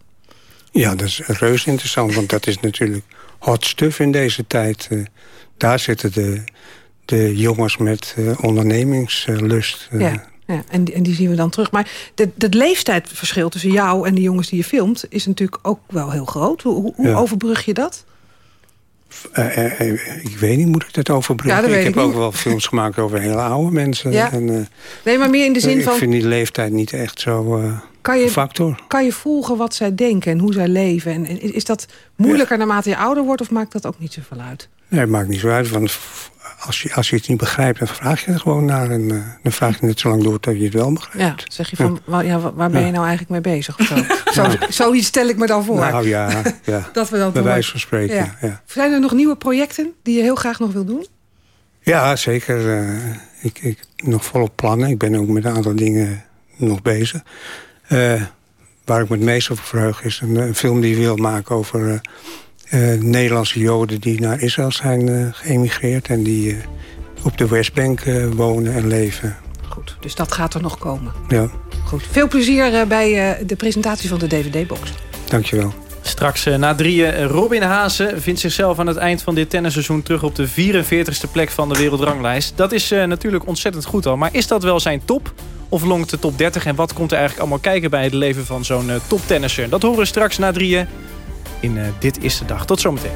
Ja, dat is reuze interessant, want dat is natuurlijk hot stuff in deze tijd. Eh, daar zitten de, de jongens met eh, ondernemingslust. eh. Ja, ja en, die, en die zien we dan terug. Maar het leeftijdsverschil tussen jou en de jongens die je filmt... is natuurlijk ook wel heel groot. Hoe, hoe, Ja. overbrug je dat? Ik weet niet, moet ik dat overbruggen? Ja, dat weet ik ik heb ook niet. wel films gemaakt over hele oude mensen. En, Nee, maar meer in de zin ik van... vind die leeftijd niet echt zo Kan je, factor. kan je volgen wat zij denken en hoe zij leven? En, en is dat moeilijker naarmate je ouder wordt... of maakt dat ook niet zoveel uit? Nee, het maakt niet zo uit, want als je, als je het niet begrijpt... dan vraag je er gewoon naar en eh, dan vraag je net zo lang door tot je het wel begrijpt. Ja, zeg je van, wa- ja, waar ben je nou eigenlijk mee bezig? Of zo? zo, zoiets stel ik me dan voor. Nou ja, ja. Dat we dat bij wijze van spreken. Zijn er nog nieuwe projecten die je heel graag nog wil doen? Ja, zeker. eh, ik, ik nog volop plannen. Ik ben ook met een aantal dingen nog bezig. Eh, waar ik me het meest over verheug is een, een film die wil maken over eh, eh, Nederlandse Joden die naar Israël zijn eh, geëmigreerd en die eh, op de Westbank wonen en leven. Goed, dus dat gaat er nog komen. Ja, Goed. Veel plezier bij eh, de presentatie van de DVD-box. dankjewel. Straks na drieën Robin Haase vindt zichzelf aan het eind van dit tennisseizoen terug op de 44ste plek van de wereldranglijst. Dat is eh, natuurlijk ontzettend goed al. Maar is dat wel zijn top? Of longt de top 30? En wat komt er eigenlijk allemaal kijken bij het leven van zo'n eh, toptennisser? Dat horen we straks na drieën in eh, Dit is de Dag. Tot zometeen.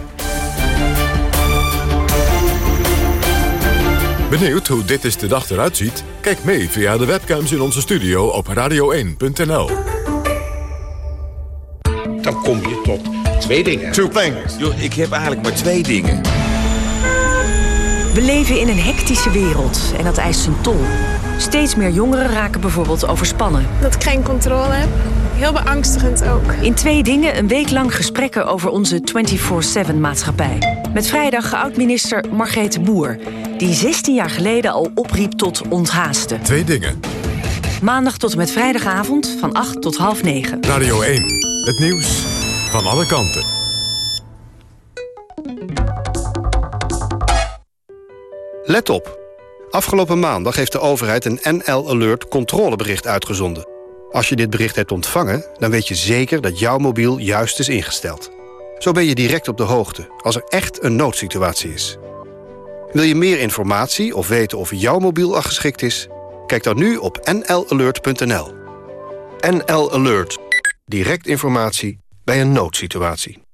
Benieuwd hoe dit is de dag eruit ziet? Kijk mee via de webcams in onze studio op radio1.nl. Dan kom je tot twee dingen. Two things. Yo, ik heb eigenlijk maar twee dingen. We leven in een hectische wereld en dat eist zijn tol. Steeds meer jongeren raken bijvoorbeeld overspannen. Dat ik geen controle heb. Heel beangstigend ook. In twee dingen een week lang gesprekken over onze 24-7 maatschappij. Met vrijdag oud-minister Margrethe Boer... die 16 jaar geleden al opriep tot onthaasten. Twee dingen. Maandag tot en met vrijdagavond van 8 tot half 9. Radio 1. Het nieuws van alle kanten. Let op. Afgelopen maandag heeft de overheid een NL Alert controlebericht uitgezonden. Als je dit bericht hebt ontvangen, dan weet je zeker dat jouw mobiel juist is ingesteld. Zo ben je direct op de hoogte als er echt een noodsituatie is. Wil je meer informatie of weten of jouw mobiel al geschikt is? Kijk dan nu op nlalert.nl. NL Alert. Direct informatie bij een noodsituatie.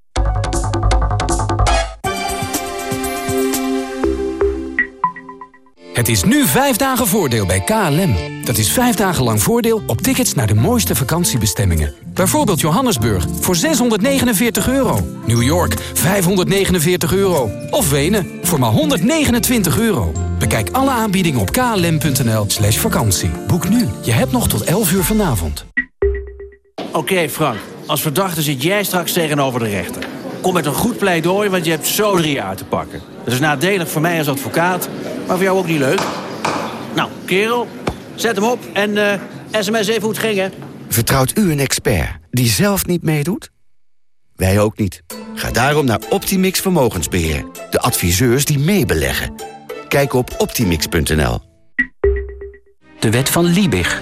Het is nu vijf dagen voordeel bij KLM. Dat is vijf dagen lang voordeel op tickets naar de mooiste vakantiebestemmingen. Bijvoorbeeld Johannesburg voor 649 euro. New York 549 euro. Of Wenen voor maar 129 euro. Bekijk alle aanbiedingen op klm.nl slash vakantie. Boek nu. Je hebt nog tot 11 uur vanavond. Oké Frank, als verdachte zit jij straks tegenover de rechter. Kom met een goed pleidooi, want je hebt zo drie jaar te pakken. Dat is nadelig voor mij als advocaat, maar voor jou ook niet leuk. Nou, kerel, zet hem op en eh, sms even hoe het ging, hè. Vertrouwt u een expert die zelf niet meedoet? Wij ook niet. Ga daarom naar Optimix Vermogensbeheer. De adviseurs die meebeleggen. Kijk op optimix.nl. De wet van Liebig.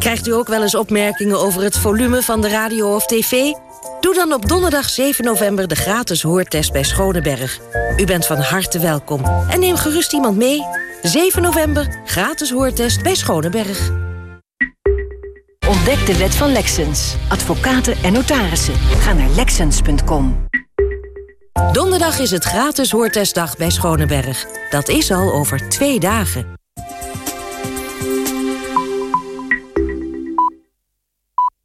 Krijgt u ook wel eens opmerkingen over het volume van de radio of tv? Doe dan op donderdag 7 november de gratis hoortest bij Schoneberg. U bent van harte welkom. En neem gerust iemand mee. 7 november, gratis hoortest bij Schoneberg. Ontdek de wet van Lexens. Advocaten en notarissen. Ga naar lexens.com. Donderdag is het gratis hoortestdag bij Schoneberg. Dat is al over twee dagen.